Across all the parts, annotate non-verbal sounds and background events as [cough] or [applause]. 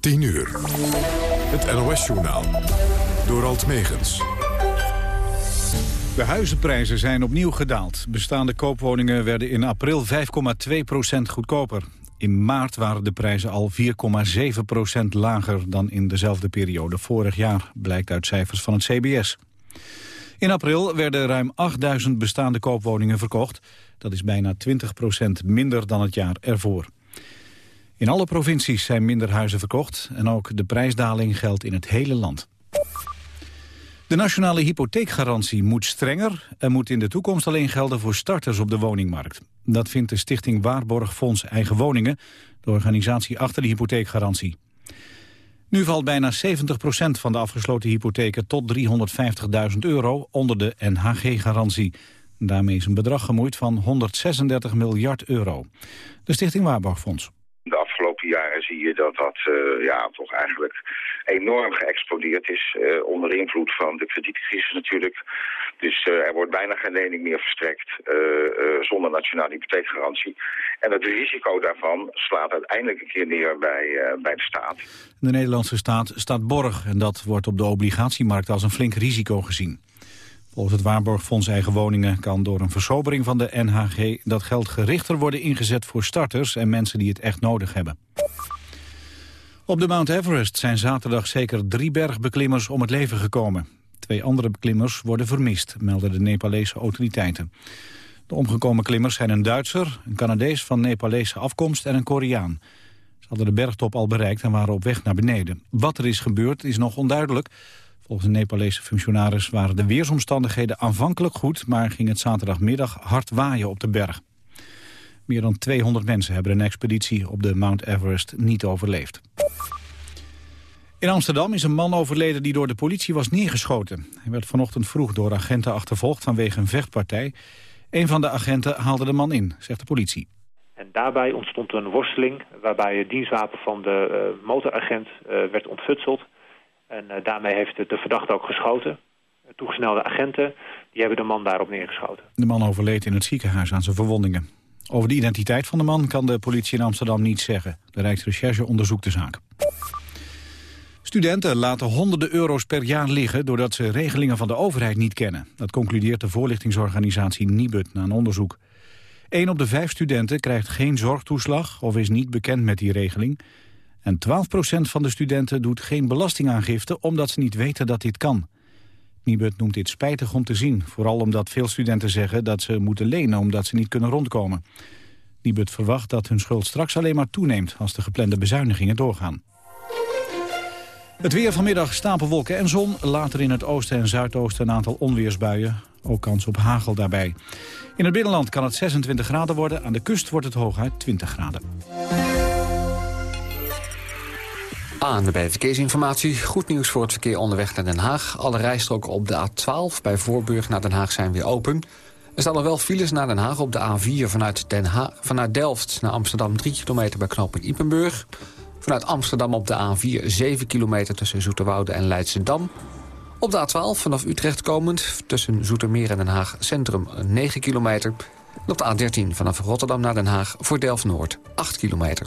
10 uur. Het NOS-journaal. Door Alt Megens. De huizenprijzen zijn opnieuw gedaald. Bestaande koopwoningen werden in april 5,2% goedkoper. In maart waren de prijzen al 4,7% lager dan in dezelfde periode vorig jaar, blijkt uit cijfers van het CBS. In april werden ruim 8000 bestaande koopwoningen verkocht. Dat is bijna 20% minder dan het jaar ervoor. In alle provincies zijn minder huizen verkocht en ook de prijsdaling geldt in het hele land. De nationale hypotheekgarantie moet strenger en moet in de toekomst alleen gelden voor starters op de woningmarkt. Dat vindt de stichting Waarborgfonds Eigen Woningen, de organisatie achter de hypotheekgarantie. Nu valt bijna 70% van de afgesloten hypotheken tot 350.000 euro onder de NHG-garantie. Daarmee is een bedrag gemoeid van 136 miljard euro. De stichting Waarborgfonds dat dat uh, ja, toch eigenlijk enorm geëxplodeerd is. Uh, onder invloed van de kredietcrisis natuurlijk. Dus uh, er wordt bijna geen lening meer verstrekt zonder nationale hypotheekgarantie. En het risico daarvan slaat uiteindelijk een keer neer bij, bij de staat. De Nederlandse staat staat borg en dat wordt op de obligatiemarkt als een flink risico gezien. Volgens het Waarborgfonds Eigen Woningen kan door een versobering van de NHG dat geld gerichter worden ingezet voor starters en mensen die het echt nodig hebben. Op de Mount Everest zijn zaterdag zeker drie bergbeklimmers om het leven gekomen. Twee andere beklimmers worden vermist, melden de Nepalese autoriteiten. De omgekomen klimmers zijn een Duitser, een Canadees van Nepalese afkomst en een Koreaan. Ze hadden de bergtop al bereikt en waren op weg naar beneden. Wat er is gebeurd is nog onduidelijk. Volgens een Nepalese functionaris waren de weersomstandigheden aanvankelijk goed... maar ging het zaterdagmiddag hard waaien op de berg. Meer dan 200 mensen hebben een expeditie op de Mount Everest niet overleefd. In Amsterdam is een man overleden die door de politie was neergeschoten. Hij werd vanochtend vroeg door agenten achtervolgd vanwege een vechtpartij. Een van de agenten haalde de man in, zegt de politie. En daarbij ontstond een worsteling waarbij het dienstwapen van de uh, motoragent uh, werd ontfutseld. En uh, daarmee heeft de verdachte ook geschoten. Toegesnelde agenten die hebben de man daarop neergeschoten. De man overleed in het ziekenhuis aan zijn verwondingen. Over de identiteit van de man kan de politie in Amsterdam niets zeggen. De Rijksrecherche onderzoekt de zaak. Studenten laten honderden euro's per jaar liggen... doordat ze regelingen van de overheid niet kennen. Dat concludeert de voorlichtingsorganisatie Nibud na een onderzoek. Een op de vijf studenten krijgt geen zorgtoeslag... of is niet bekend met die regeling. En 12% van de studenten doet geen belastingaangifte... omdat ze niet weten dat dit kan. Nibud noemt dit spijtig om te zien. Vooral omdat veel studenten zeggen dat ze moeten lenen... omdat ze niet kunnen rondkomen. Nibud verwacht dat hun schuld straks alleen maar toeneemt... als de geplande bezuinigingen doorgaan. Het weer vanmiddag stapelwolken en zon. Later in het oosten en zuidoosten een aantal onweersbuien. Ook kans op hagel daarbij. In het binnenland kan het 26 graden worden. Aan de kust wordt het hooguit 20 graden. Aan de verkeersinformatie. Goed nieuws voor het verkeer onderweg naar Den Haag. Alle rijstroken op de A12 bij Voorburg naar Den Haag zijn weer open. Er staan nog wel files naar Den Haag op de A4 vanuit, Den Haag, vanuit Delft naar Amsterdam 3 kilometer bij knooppunt Ipenburg. Vanuit Amsterdam op de A4 7 kilometer tussen Zoeterwoude en Leidschendam. Op de A12 vanaf Utrecht komend tussen Zoetermeer en Den Haag Centrum 9 kilometer. En op de A13 vanaf Rotterdam naar Den Haag voor Delft-Noord 8 kilometer.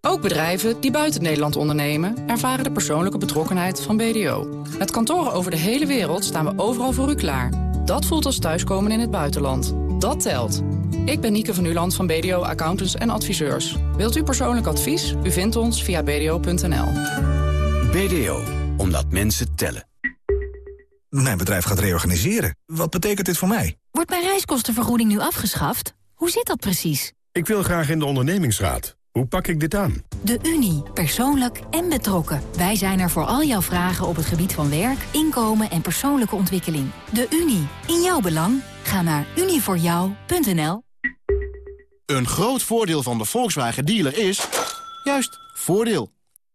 Ook bedrijven die buiten Nederland ondernemen... ervaren de persoonlijke betrokkenheid van BDO. Met kantoren over de hele wereld staan we overal voor u klaar. Dat voelt als thuiskomen in het buitenland. Dat telt. Ik ben Nieke van Uland van BDO Accountants en Adviseurs. Wilt u persoonlijk advies? U vindt ons via bdo.nl. BDO, omdat mensen tellen. Mijn bedrijf gaat reorganiseren. Wat betekent dit voor mij? Wordt mijn reiskostenvergoeding nu afgeschaft? Hoe zit dat precies? Ik wil graag in de ondernemingsraad. Hoe pak ik dit aan? De Unie. Persoonlijk en betrokken. Wij zijn er voor al jouw vragen op het gebied van werk, inkomen en persoonlijke ontwikkeling. De Unie. In jouw belang. Ga naar unievoorjou.nl Een groot voordeel van de Volkswagen dealer is... juist, voordeel.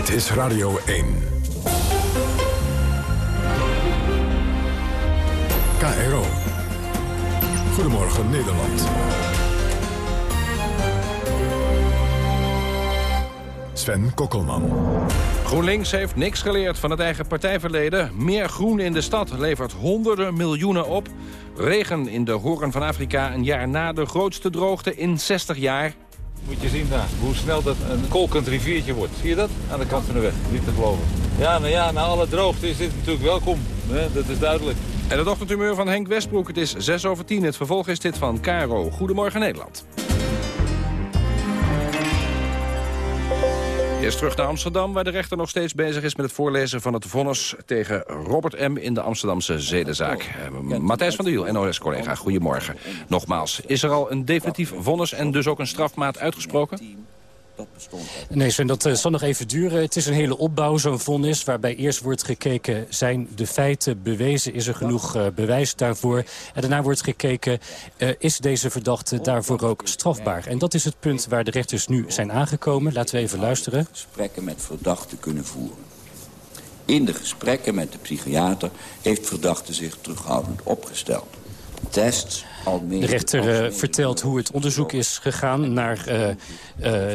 Dit is Radio 1. KRO. Goedemorgen Nederland. Sven Kokkelman. GroenLinks heeft niks geleerd van het eigen partijverleden. Meer groen in de stad levert honderden miljoenen op. Regen in de horen van Afrika een jaar na de grootste droogte in 60 jaar. Moet je zien hoe snel dat een kolkend riviertje wordt. Zie je dat? Aan de kant van de weg, niet te geloven. Ja, nou ja, na alle droogte is dit natuurlijk welkom. Hè? Dat is duidelijk. En het ochtendhumeur van Henk Westbroek. Het is 6 over 10. Het vervolg is dit van Caro. Goedemorgen Nederland. Eerst terug naar Amsterdam, waar de rechter nog steeds bezig is... met het voorlezen van het vonnis tegen Robert M. in de Amsterdamse zedenzaak. Uh, Matthijs van der Wiel, NOS-collega, goedemorgen. Nogmaals, is er al een definitief vonnis en dus ook een strafmaat uitgesproken? Nee, Sven, dat uh, zal nog even duren. Het is een hele opbouw, zo'n vonnis, waarbij eerst wordt gekeken... zijn de feiten bewezen, is er genoeg uh, bewijs daarvoor? En daarna wordt gekeken, uh, is deze verdachte daarvoor ook strafbaar? En dat is het punt waar de rechters nu zijn aangekomen. Laten we even luisteren. Gesprekken met verdachten kunnen voeren. In de gesprekken met de psychiater heeft verdachte zich terughoudend opgesteld. Tests de rechter uh, vertelt hoe het onderzoek is gegaan naar uh, uh,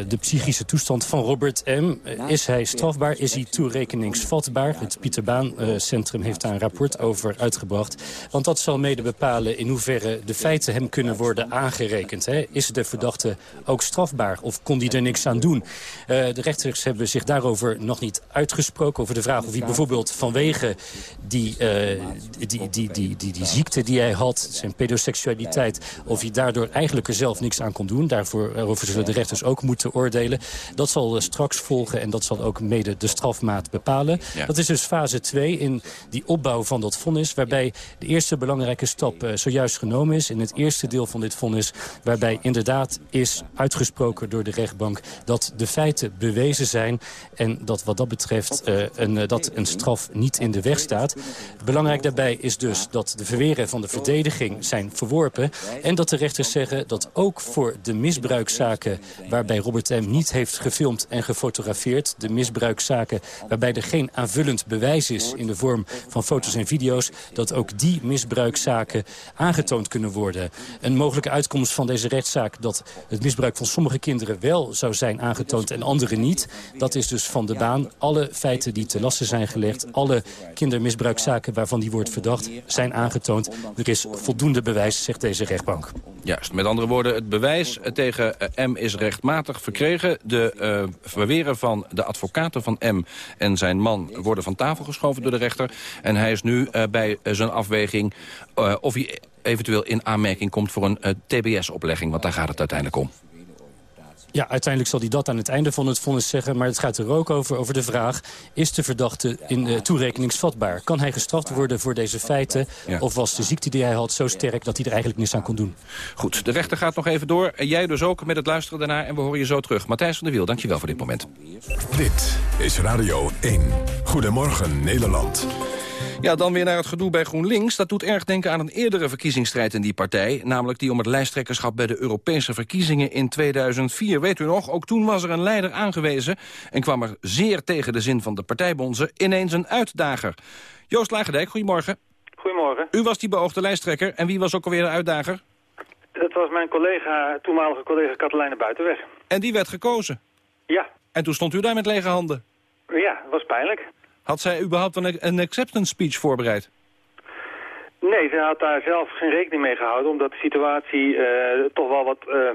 de psychische toestand van Robert M. is hij strafbaar? Is hij toerekeningsvatbaar? Het Pieter Baan Centrum heeft daar een rapport over uitgebracht. Want dat zal mede bepalen in hoeverre de feiten hem kunnen worden aangerekend. Hè? Is de verdachte ook strafbaar of kon hij er niks aan doen? de rechters hebben zich daarover nog niet uitgesproken. Over de vraag of hij bijvoorbeeld vanwege die, die, die, die, die, die, die ziekte die hij had... zijn pedoseksualiteit of hij daardoor eigenlijk er zelf niks aan kon doen. Daarvoor over zullen de rechters ook moeten oordelen. Dat zal straks volgen en dat zal ook mede de strafmaat bepalen. Ja. Dat is dus fase 2 in die opbouw van dat vonnis... waarbij de eerste belangrijke stap uh, zojuist genomen is... in het eerste deel van dit vonnis... waarbij inderdaad is uitgesproken door de rechtbank... dat de feiten bewezen zijn en dat wat dat betreft uh, een, dat een straf niet in de weg staat. Belangrijk daarbij is dus dat de verweren van de verdediging zijn en dat de rechters zeggen dat ook voor de misbruikzaken... waarbij Robert M. niet heeft gefilmd en gefotografeerd... de misbruikzaken waarbij er geen aanvullend bewijs is... in de vorm van foto's en video's... dat ook die misbruikzaken aangetoond kunnen worden. Een mogelijke uitkomst van deze rechtszaak... dat het misbruik van sommige kinderen wel zou zijn aangetoond en andere niet... dat is dus van de baan. Alle feiten die te lasten zijn gelegd... alle kindermisbruikzaken waarvan die wordt verdacht... zijn aangetoond. Er is voldoende bewijs, zegt deze rechtbank. Juist, met andere woorden, het bewijs tegen M is rechtmatig verkregen. De uh, van de advocaten van M en zijn man worden van tafel geschoven door de rechter. En hij is nu uh, bij zijn afweging of hij eventueel in aanmerking komt voor een TBS-oplegging. Want daar gaat het uiteindelijk om. Ja, uiteindelijk zal hij dat aan het einde van het vonnis zeggen. Maar het gaat er ook over, over de vraag... is de verdachte in uh, toerekeningsvatbaar? Kan hij gestraft worden voor deze feiten? Ja. Of was de ziekte die hij had zo sterk dat hij er eigenlijk niets aan kon doen? Goed, de rechter gaat nog even door. En jij dus ook met het luisteren daarna. En we horen je zo terug. Matthijs van der Wiel, dankjewel voor dit moment. Dit is Radio 1. Goedemorgen Nederland. Ja, dan weer naar het gedoe bij GroenLinks. Dat doet erg denken aan een eerdere verkiezingsstrijd in die partij. Namelijk die om het lijsttrekkerschap bij de Europese verkiezingen in 2004. Weet u nog, ook toen was er een leider aangewezen... en kwam er zeer tegen de zin van de partijbonzen ineens een uitdager. Joost goedemorgen. Goedemorgen. goedemorgen. U was die beoogde lijsttrekker en wie was ook alweer de uitdager? Dat was mijn collega, toenmalige collega Katelijne Buitenweg. En die werd gekozen? Ja. En toen stond u daar met lege handen? Ja, dat was pijnlijk. Had zij überhaupt een, een acceptance speech voorbereid? Nee, ze had daar zelf geen rekening mee gehouden... omdat de situatie uh, toch wel wat uh,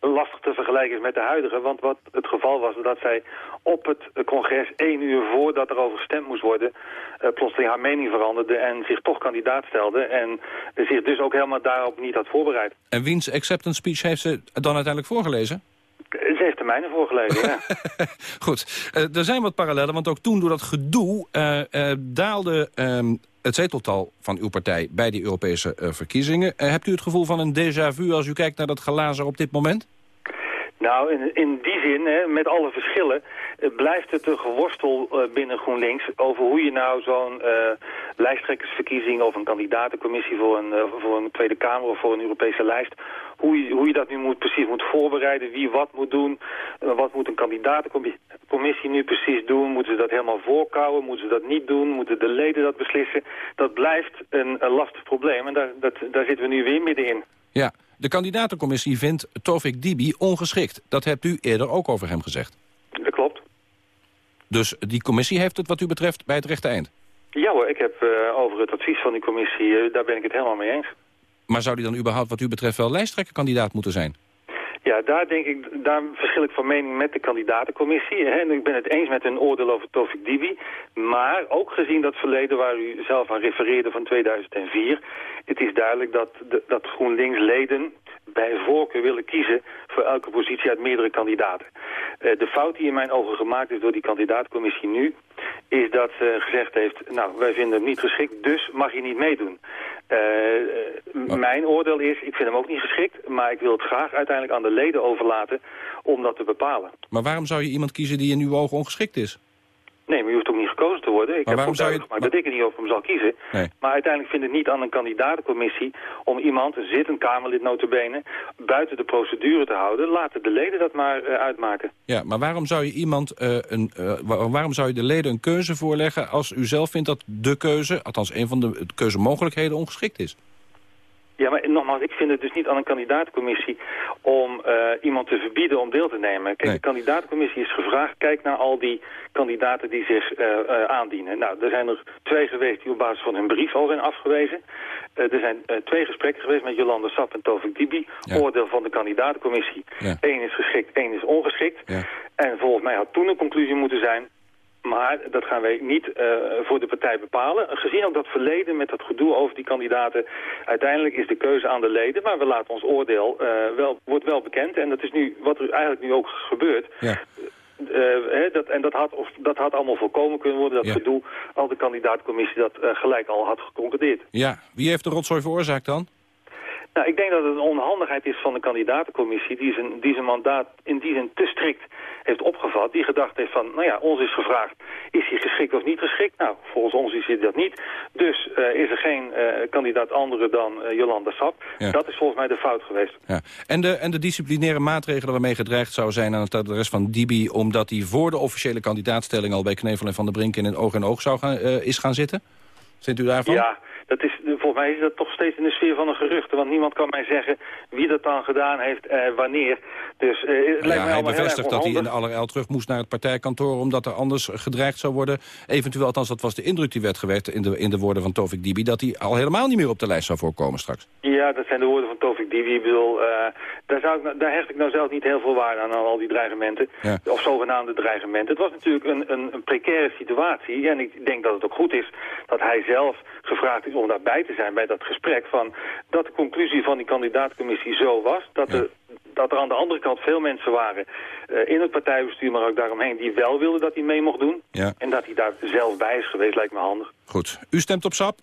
lastig te vergelijken is met de huidige. Want wat het geval was, dat zij op het congres één uur voordat er over gestemd moest worden... Uh, plotseling haar mening veranderde en zich toch kandidaat stelde... en zich dus ook helemaal daarop niet had voorbereid. En wiens acceptance speech heeft ze dan uiteindelijk voorgelezen? Ze heeft de mijne voorgelezen, ja. [laughs] Goed, uh, er zijn wat parallellen, want ook toen door dat gedoe uh, uh, daalde um, het zeteltal van uw partij bij die Europese verkiezingen. hebt u het gevoel van een déjà vu als u kijkt naar dat glazen op dit moment? Nou, in, in die zin, hè, met alle verschillen, blijft het een geworstel uh, binnen GroenLinks over hoe je nou zo'n uh, lijsttrekkersverkiezing of een kandidatencommissie voor een, voor een Tweede Kamer of voor een Europese lijst, hoe je, hoe je dat nu moet, precies moet voorbereiden, wie wat moet doen, wat moet een kandidatencommissie nu precies doen, moeten ze dat helemaal voorkouwen, moeten ze dat niet doen, moeten de leden dat beslissen. Dat blijft een, een lastig probleem en daar, dat, daar zitten we nu weer middenin. Ja, de kandidatencommissie vindt Tovik Dibi ongeschikt. Dat hebt u eerder ook over hem gezegd. Dat klopt. Dus die commissie heeft het wat u betreft bij het rechte eind? Ja hoor, ik heb uh, over het advies van die commissie, uh, daar ben ik het helemaal mee eens. Maar zou die dan überhaupt wat u betreft wel lijsttrekkerkandidaat moeten zijn? Ja, daar denk ik, daar verschil ik van mening met de kandidatencommissie. Hè. En ik ben het eens met hun oordeel over Tofik Dibi. Maar ook gezien dat verleden waar u zelf aan refereerde van 2004... het is duidelijk dat, dat GroenLinks-leden bij voorkeur willen kiezen voor elke positie uit meerdere kandidaten. Uh, de fout die in mijn ogen gemaakt is door die kandidaatcommissie nu... is dat ze gezegd heeft, nou, wij vinden hem niet geschikt, dus mag je niet meedoen. Uh, oh. Mijn oordeel is, ik vind hem ook niet geschikt... maar ik wil het graag uiteindelijk aan de leden overlaten om dat te bepalen. Maar waarom zou je iemand kiezen die in uw ogen ongeschikt is? Nee, maar je hoeft ook niet gekozen te worden. Ik maar heb ook duidelijk gemaakt dat ik er niet over hem zal kiezen. Nee. Maar uiteindelijk vind ik niet aan een kandidatencommissie... om iemand, een zittend Kamerlid notabene, buiten de procedure te houden. Laten de leden dat maar uh, uitmaken. Ja, maar waarom zou je iemand, uh, een, uh, waarom zou je de leden een keuze voorleggen... als u zelf vindt dat de keuze, althans een van de keuzemogelijkheden, ongeschikt is? Ja, maar nogmaals, ik vind het dus niet aan een kandidaatcommissie om uh, iemand te verbieden om deel te nemen. Kijk, nee. de kandidaatcommissie is gevraagd, kijk naar al die kandidaten die zich uh, uh, aandienen. Nou, er zijn er twee geweest die op basis van hun brief al zijn afgewezen. er zijn twee gesprekken geweest met Jolanda Sap en Tovik Dibi. Ja. Oordeel van de kandidaatcommissie. Ja. Eén is geschikt, één is ongeschikt. Ja. En volgens mij had toen een conclusie moeten zijn... Maar dat gaan wij niet uh, voor de partij bepalen. Gezien ook dat verleden met dat gedoe over die kandidaten... uiteindelijk is de keuze aan de leden. Maar we laten ons oordeel, uh, wel, wordt wel bekend. En dat is nu wat er eigenlijk nu ook gebeurt. Ja. Uh, hè, dat, en dat had, of, dat had allemaal voorkomen kunnen worden, dat Ja. gedoe... als de kandidaatcommissie dat gelijk al had geconcludeerd. Ja, wie heeft de rotzooi veroorzaakt dan? Nou, ik denk dat het een onhandigheid is van de kandidatencommissie... die zijn, die zijn mandaat in die zin te strikt heeft opgevat. Die gedacht heeft van, nou ja, ons is gevraagd... is hij geschikt of niet geschikt? Nou, volgens ons is hij dat niet. Dus uh, is er geen uh, kandidaat andere dan uh, Jolanda Sap. Ja. Dat is volgens mij de fout geweest. Ja. En, de, en de disciplinaire maatregelen waarmee gedreigd zou zijn aan het adres van Dibi... omdat hij voor de officiële kandidaatstelling al bij Knevel en Van der Brink... in het oog en oog zou gaan, is gaan zitten? Vindt u daarvan? Ja, dat is, volgens mij is dat toch steeds in de sfeer van een geruchte. Want niemand kan mij zeggen wie dat dan gedaan heeft, eh, wanneer. Dus, eh, het lijkt ja, mij hij bevestigt dat hij in onhandig. allerijl terug moest naar het partijkantoor... omdat er anders gedreigd zou worden. Eventueel, althans dat was de indruk die werd gewekt in de, in de woorden van Tovik Dibi... dat hij al helemaal niet meer op de lijst zou voorkomen straks. Ja, dat zijn de woorden van Tovik Dibi. Ik bedoel, uh, daar, zou ik, nou- daar hecht ik nou zelf niet heel veel waarde aan, aan al die dreigementen. Ja. Of zogenaamde dreigementen. Het was natuurlijk een, een, een precaire situatie. En ik denk dat het ook goed is dat hij zelf gevraagd is om daarbij te zijn bij dat gesprek. Van dat de conclusie van die kandidaatcommissie zo was. Dat, Ja. er, dat er aan de andere kant veel mensen waren uh, in het partijbestuur, maar ook daaromheen, die wel wilden dat hij mee mocht doen. Ja. En dat hij daar zelf bij is geweest, lijkt me handig. Goed. U stemt op SAP?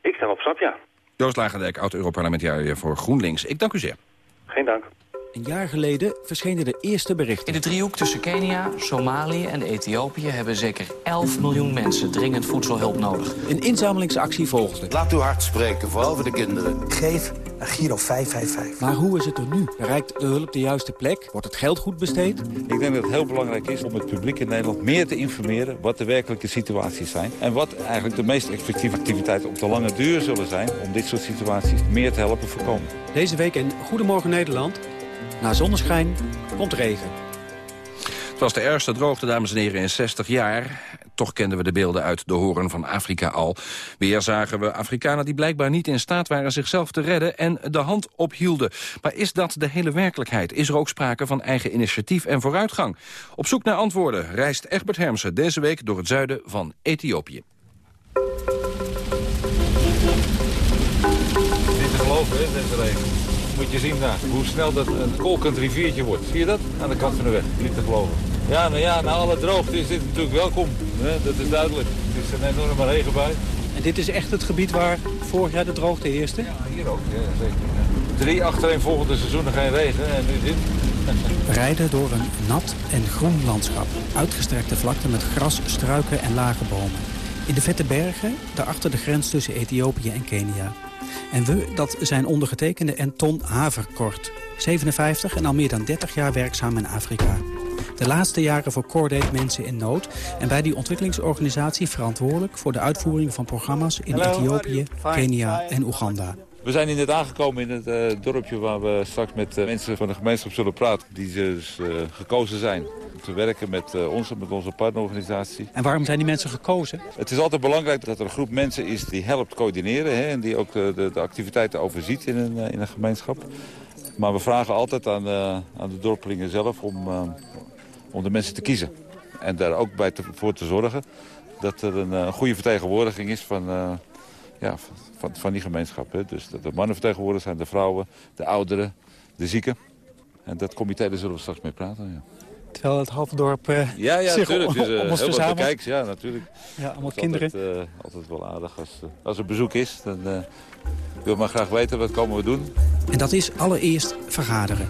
Ik stem op SAP, ja. Joost Lagendijk, oud-Europarlementariër voor GroenLinks. Ik dank u zeer. Geen dank. Een jaar geleden verschenen de eerste berichten. In de driehoek tussen Kenia, Somalië en Ethiopië... hebben zeker 11 miljoen mensen dringend voedselhulp nodig. Een inzamelingsactie volgde. Laat uw hart spreken, vooral voor de kinderen. Geef naar Giro 555. Maar hoe is het er nu? Bereikt de hulp de juiste plek? Wordt het geld goed besteed? Ik denk dat het heel belangrijk is om het publiek in Nederland meer te informeren... wat de werkelijke situaties zijn. En wat eigenlijk de meest effectieve activiteiten op de lange duur zullen zijn... om dit soort situaties meer te helpen voorkomen. Deze week in Goedemorgen Nederland. Na zonneschijn komt regen. Het was de ergste droogte, dames en heren, in 60 jaar. Toch kenden we de beelden uit de horen van Afrika al. Weer zagen we Afrikanen die blijkbaar niet in staat waren zichzelf te redden en de hand ophielden. Maar is dat de hele werkelijkheid? Is er ook sprake van eigen initiatief en vooruitgang? Op zoek naar antwoorden reist Egbert Hermsen deze week door het zuiden van Ethiopië. Niet te geloven, hè, deze regen. Moet je zien daar, hoe snel dat een kolkend riviertje wordt. Zie je dat? Aan de kant van de weg. Niet te geloven. Ja, nou ja, na alle droogte is dit natuurlijk welkom. Hè? Dat is duidelijk. Het is een enorme regenbui. En dit is echt het gebied waar vorig jaar de droogte heerste? Ja, hier ook. Ja, zeker. Drie achtereenvolgende seizoenen geen regen en nu dit. [laughs] Rijden door een nat en groen landschap. Uitgestrekte vlakte met gras, struiken en lage bomen. In de vette bergen, daarachter de grens tussen Ethiopië en Kenia. En we, dat zijn ondergetekende Anton Haverkort. 57 en al meer dan 30 jaar werkzaam in Afrika. De laatste jaren voor Cordate Mensen in Nood. En bij die ontwikkelingsorganisatie verantwoordelijk voor de uitvoering van programma's in Ethiopië, Kenia en Oeganda. We zijn hier net aangekomen in het uh, dorpje waar we straks met uh, mensen van de gemeenschap zullen praten. Die dus uh, gekozen zijn om te werken met, onze, met onze partnerorganisatie. En waarom zijn die mensen gekozen? Het is altijd belangrijk dat er een groep mensen is die helpt coördineren. Hè, en die ook de, de activiteiten overziet in een, in een gemeenschap. Maar we vragen altijd aan, aan de dorpelingen zelf om, om de mensen te kiezen. En daar ook bij te, voor te zorgen dat er een, een goede vertegenwoordiging is van, ja, van, van die gemeenschap. Hè. Dus de, de mannen vertegenwoordigd zijn de vrouwen, de ouderen, de zieken. En dat comité, daar zullen we straks mee praten. Ja. Terwijl het halve dorp uh, ja, ja, zich natuurlijk. om, dus, om ons heel verzamelt. bekijks, ja, natuurlijk. Ja, allemaal Het is kinderen. Altijd, uh, altijd wel aardig als, uh, als er bezoek is. Dan wil maar graag weten wat komen we doen. En dat is allereerst vergaderen.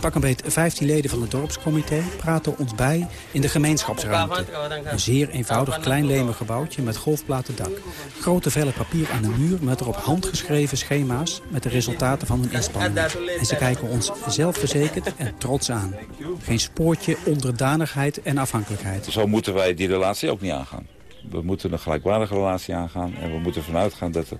Pak een beet 15 leden van het dorpscomité praten ons bij in de gemeenschapsruimte. Een zeer eenvoudig klein lemen gebouwtje met golfplaten dak. Grote vellen papier aan de muur met erop handgeschreven schema's met de resultaten van hun inspanningen. En ze kijken ons zelfverzekerd en trots aan. Geen spoortje onderdanigheid en afhankelijkheid. Zo moeten wij die relatie ook niet aangaan. We moeten een gelijkwaardige relatie aangaan en we moeten ervan uitgaan dat er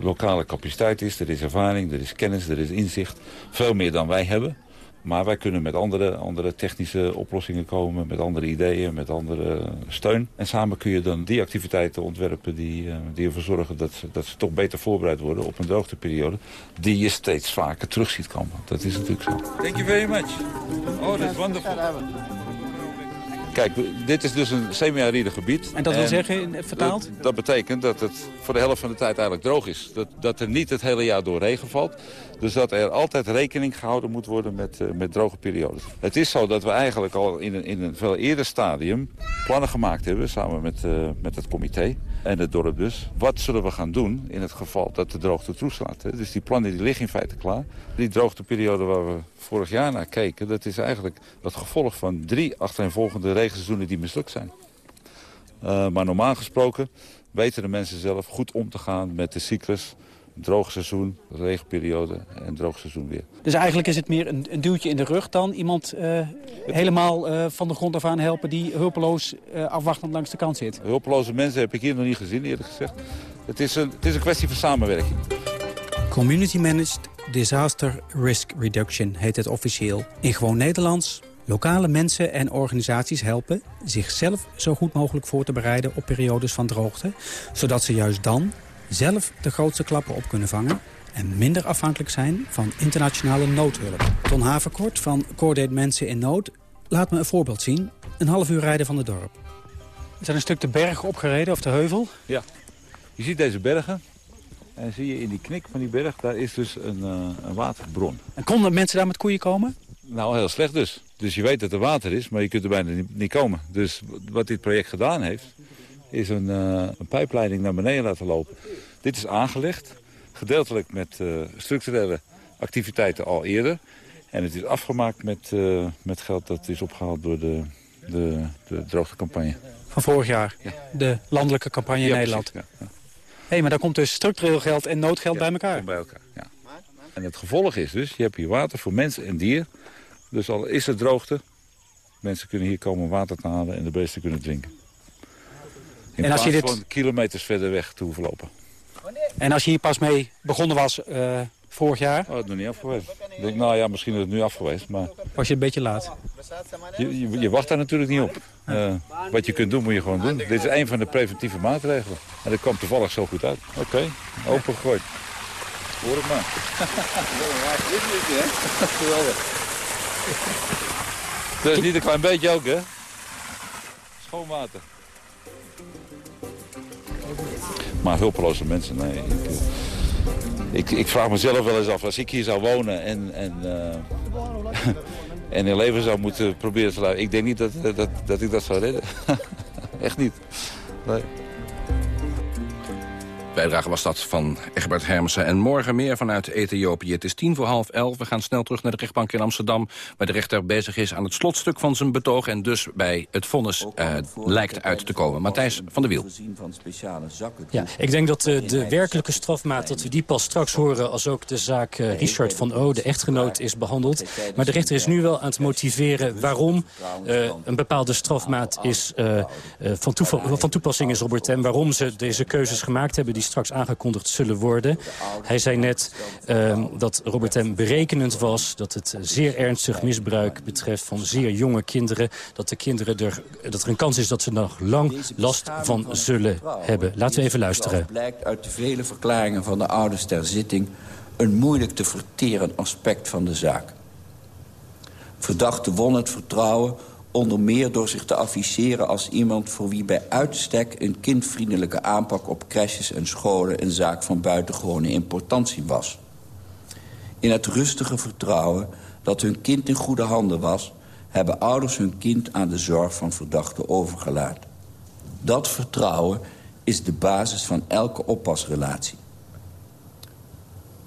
lokale capaciteit is, er is ervaring, er is kennis, er is inzicht. Veel meer dan wij hebben. Maar wij kunnen met andere, andere technische oplossingen komen, met andere ideeën, met andere steun. En samen kun je dan die activiteiten ontwerpen die, uh, die ervoor zorgen dat ze, dat ze toch beter voorbereid worden op een droogteperiode. Die je steeds vaker terug ziet komen. Dat is natuurlijk zo. Thank you very much. Oh, that's wonderful. Kijk, dit is dus een semi-aride gebied. En dat wil zeggen, vertaald? Dat, dat, betekent dat het voor de helft van de tijd eigenlijk droog is. Dat, dat er niet het hele jaar door regen valt. Dus dat er altijd rekening gehouden moet worden met, uh, met droge periodes. Het is zo dat we eigenlijk al in een, in een veel eerder stadium plannen gemaakt hebben... samen met, uh, met het comité en het dorp dus. Wat zullen we gaan doen in het geval dat de droogte toeslaat? Hè? Dus die plannen die liggen in feite klaar. Die droogteperiode waar we vorig jaar naar keken... dat is eigenlijk het gevolg van drie achtereenvolgende regenseizoenen die mislukt zijn. Uh, maar normaal gesproken weten de mensen zelf goed om te gaan met de cyclus droog seizoen, regenperiode en droog seizoen weer. Dus eigenlijk is het meer een, een duwtje in de rug dan? Iemand uh, helemaal uh, van de grond af aan helpen die hulpeloos uh, afwachtend langs de kant zit? Hulpeloze mensen heb ik hier nog niet gezien eerlijk gezegd. Het is een, het is een kwestie van samenwerking. Community Managed Disaster Risk Reduction heet het officieel. In gewoon Nederlands Lokale mensen en organisaties helpen zichzelf zo goed mogelijk voor te bereiden op periodes van droogte, zodat ze juist dan zelf de grootste klappen op kunnen vangen en minder afhankelijk zijn van internationale noodhulp. Ton Haverkort van Coordate Mensen in Nood laat me een voorbeeld zien. Een half uur rijden van het dorp. We zijn een stuk de berg opgereden, of de heuvel. Ja, je ziet deze bergen. En zie je in die knik van die berg, daar is dus een, uh, een waterbron. En konden mensen daar met koeien komen? Nou, heel slecht dus. Dus je weet dat er water is, maar je kunt er bijna niet, niet komen. Dus wat dit project gedaan heeft, is een, uh, een pijpleiding naar beneden laten lopen. Dit is aangelegd, gedeeltelijk met uh, structurele activiteiten al eerder. En het is afgemaakt met, uh, met geld dat is opgehaald door de, de, de droogtecampagne. Van vorig jaar? Ja. De landelijke campagne in Nederland? Precies, ja, hey, maar daar komt dus structureel geld en noodgeld bij elkaar? bij elkaar, ja. En het gevolg is dus, je hebt hier water voor mens en dier. Dus al is het droogte, mensen kunnen hier komen om water te halen en de beesten kunnen drinken. In En als je dit- van kilometers verder weg te hoeven lopen. En als je hier pas mee begonnen was eh, vorig jaar, Oh, het is nog niet af geweest. Ik denk, nou ja, misschien is het nu af geweest, maar was je een beetje laat. je, je, je wacht daar natuurlijk niet op. Eh, wat je kunt doen, moet je gewoon doen. Dit is een van de preventieve maatregelen. En dat kwam toevallig zo goed uit. Oké, opengegooid. Hoor het maar. [laughs] Geweldig. Dus niet een klein beetje ook, hè? Schoon water. Maar hulpeloze mensen, nee. Ik, eh, ik, ik vraag mezelf wel eens af, als ik hier zou wonen en, en, eh, [laughs] en in leven zou moeten proberen te blijven. Ik denk niet dat, dat, dat ik dat zou redden. [laughs] Echt niet. Nee. Bijdrage was dat van Egbert Hermsen. En morgen meer vanuit Ethiopië. Het is tien voor half elf. We gaan snel terug naar de rechtbank in Amsterdam... waar de rechter bezig is aan het slotstuk van zijn betoog... en dus bij het vonnis eh, lijkt uit te komen. Matthijs van der Wiel. Ja, ik denk dat de, de werkelijke strafmaat, dat we die pas straks horen... als ook de zaak eh, Richard van O, de echtgenoot, is behandeld. Maar de rechter is nu wel aan het motiveren waarom eh, een bepaalde strafmaat is, eh, eh, van, van toepassing is, Robert M. Waarom ze deze keuzes gemaakt hebben die straks aangekondigd zullen worden. Hij zei net eh, dat Robert M. berekenend was, dat het zeer ernstig misbruik betreft van zeer jonge kinderen. Dat, de kinderen er, dat er een kans is dat ze nog lang last van zullen hebben. Laten we even luisteren. blijkt uit de vele verklaringen van de ouders ter zitting... een moeilijk te verteren aspect van de zaak. Verdachte won het vertrouwen onder meer door zich te afficheren als iemand... voor wie bij uitstek een kindvriendelijke aanpak op crèches en scholen... een zaak van buitengewone importantie was. In het rustige vertrouwen dat hun kind in goede handen was... hebben ouders hun kind aan de zorg van verdachten overgelaten. Dat vertrouwen is de basis van elke oppasrelatie.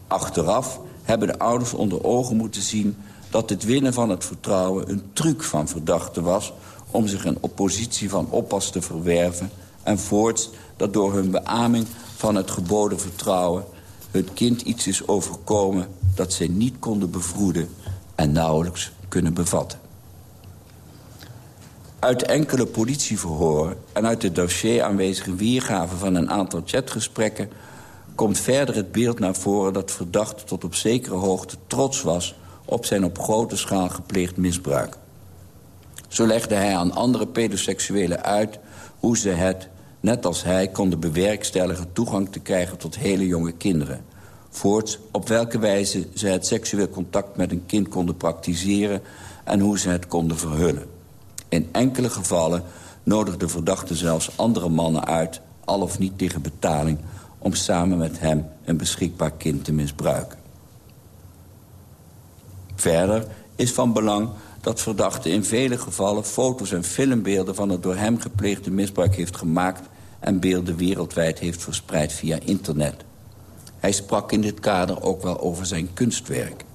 Achteraf hebben de ouders onder ogen moeten zien... dat het winnen van het vertrouwen een truc van verdachten was... om zich een oppositie van oppas te verwerven... en voorts dat door hun beaming van het geboden vertrouwen... het kind iets is overkomen dat zij niet konden bevroeden... en nauwelijks kunnen bevatten. Uit enkele politieverhoren en uit het dossier aanwezige weergave van een aantal chatgesprekken... komt verder het beeld naar voren dat verdachte tot op zekere hoogte trots was... op zijn op grote schaal gepleegd misbruik. Zo legde hij aan andere pedoseksuelen uit hoe ze het, net als hij, konden bewerkstelligen... toegang te krijgen tot hele jonge kinderen. Voorts op welke wijze ze het seksueel contact met een kind konden praktiseren... en hoe ze het konden verhullen. In enkele gevallen nodigde verdachte zelfs andere mannen uit... al of niet tegen betaling, om samen met hem een beschikbaar kind te misbruiken. Verder is van belang dat verdachte in vele gevallen... foto's en filmbeelden van het door hem gepleegde misbruik heeft gemaakt... en beelden wereldwijd heeft verspreid via internet. Hij sprak in dit kader ook wel over zijn kunstwerk.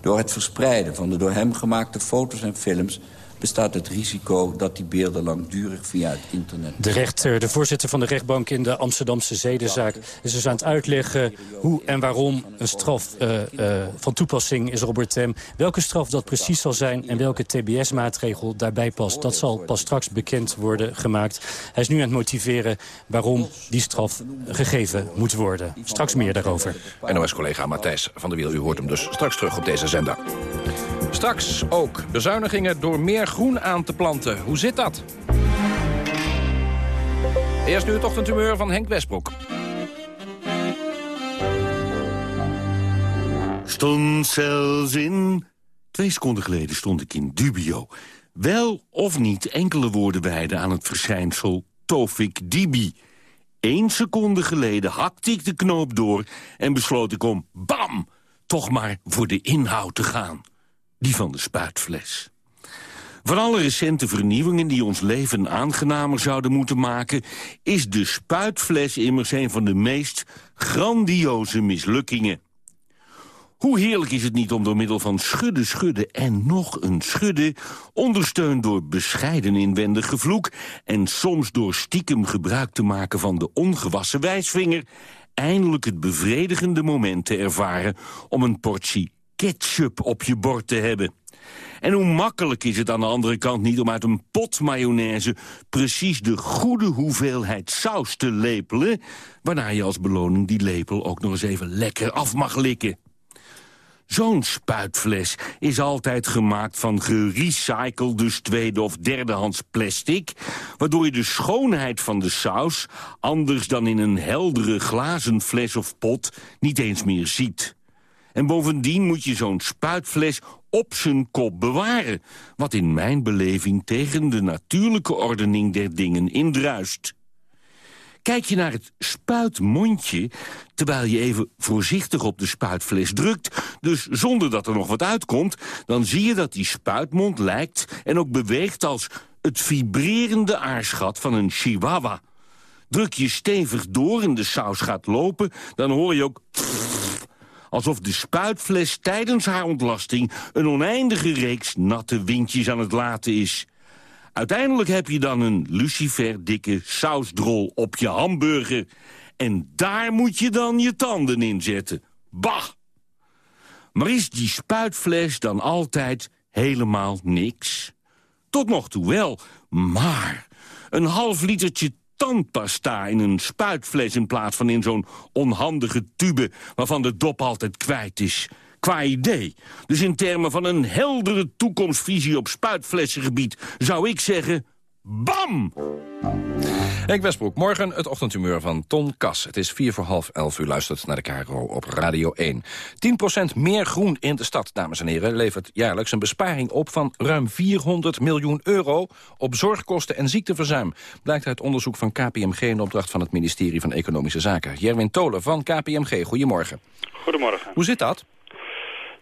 Door het verspreiden van de door hem gemaakte foto's en films bestaat het risico dat die beelden langdurig via het internet... De rechter, de voorzitter van de rechtbank in de Amsterdamse zedenzaak... is dus aan het uitleggen hoe en waarom een straf eh, eh, van toepassing is, Robert Tem. Welke straf dat precies zal zijn en welke TBS-maatregel daarbij past... dat zal pas straks bekend worden gemaakt. Hij is nu aan het motiveren waarom die straf gegeven moet worden. Straks meer daarover. NOS-collega Matthijs van der Wiel, u hoort hem dus straks terug op deze zender. Straks ook bezuinigingen door meer groen aan te planten. Hoe zit dat? Eerst nu het ochtendhumeur van Henk Westbroek. Stond zelfs in... Twee seconden geleden stond ik in dubio. Wel of niet enkele woorden wijden aan het verschijnsel Tofik Dibi. Eén seconde geleden hakte ik de knoop door en besloot ik om, bam, toch maar voor de inhoud te gaan. Die van de spuitfles. Van alle recente vernieuwingen die ons leven aangenamer zouden moeten maken... is de spuitfles immers een van de meest grandioze mislukkingen. Hoe heerlijk is het niet om door middel van schudden, schudden en nog een schudden... ondersteund door bescheiden inwendig gevloek... en soms door stiekem gebruik te maken van de ongewassen wijsvinger... eindelijk het bevredigende moment te ervaren... om een portie ketchup op je bord te hebben. En hoe makkelijk is het aan de andere kant niet om uit een pot mayonaise... precies de goede hoeveelheid saus te lepelen... waarna je als beloning die lepel ook nog eens even lekker af mag likken. Zo'n spuitfles is altijd gemaakt van gerecycled, dus tweede of derdehands plastic... waardoor je de schoonheid van de saus, anders dan in een heldere glazen fles of pot, niet eens meer ziet. En bovendien moet je zo'n spuitfles op zijn kop bewaren... wat in mijn beleving tegen de natuurlijke ordening der dingen indruist. Kijk je naar het spuitmondje, terwijl je even voorzichtig op de spuitfles drukt... dus zonder dat er nog wat uitkomt, dan zie je dat die spuitmond lijkt... en ook beweegt als het vibrerende aarschat van een chihuahua. Druk je stevig door en de saus gaat lopen, dan hoor je ook... alsof de spuitfles tijdens haar ontlasting... een oneindige reeks natte windjes aan het laten is... Uiteindelijk heb je dan een luciferdikke sausdrol op je hamburger. En daar moet je dan je tanden in zetten. Bah! Maar is die spuitfles dan altijd helemaal niks? Tot nog toe wel, maar een half litertje tandpasta in een spuitfles... in plaats van in zo'n onhandige tube waarvan de dop altijd kwijt is qua idee. Dus in termen van een heldere toekomstvisie op spuitflessengebied... zou ik zeggen, bam! Henk Westbroek, morgen het ochtendhumeur van Ton Kas. Het is vier voor half elf. U luistert naar de KRO op Radio 1. 10% meer groen in de stad, dames en heren... levert jaarlijks een besparing op van ruim 400 miljoen euro... op zorgkosten en ziekteverzuim. Blijkt uit onderzoek van KPMG... in opdracht van het ministerie van Economische Zaken. Jerwin Tolen van KPMG, goedemorgen. Goedemorgen. Hoe zit dat?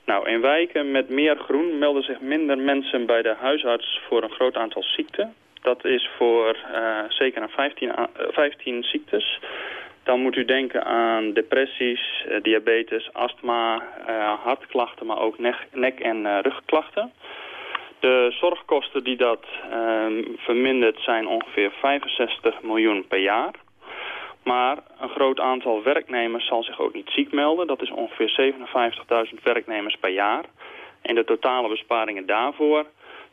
Nou, in wijken met meer groen melden zich minder mensen bij de huisarts voor een groot aantal ziekten. Dat is voor uh, zeker aan 15, uh, 15 ziektes. Dan moet u denken aan depressies, uh, diabetes, astma, hartklachten, maar ook nek, nek en rugklachten. De zorgkosten die dat ehm, vermindert zijn ongeveer 65 miljoen per jaar. Maar een groot aantal werknemers zal zich ook niet ziek melden. Dat is ongeveer 57.000 werknemers per jaar. En de totale besparingen daarvoor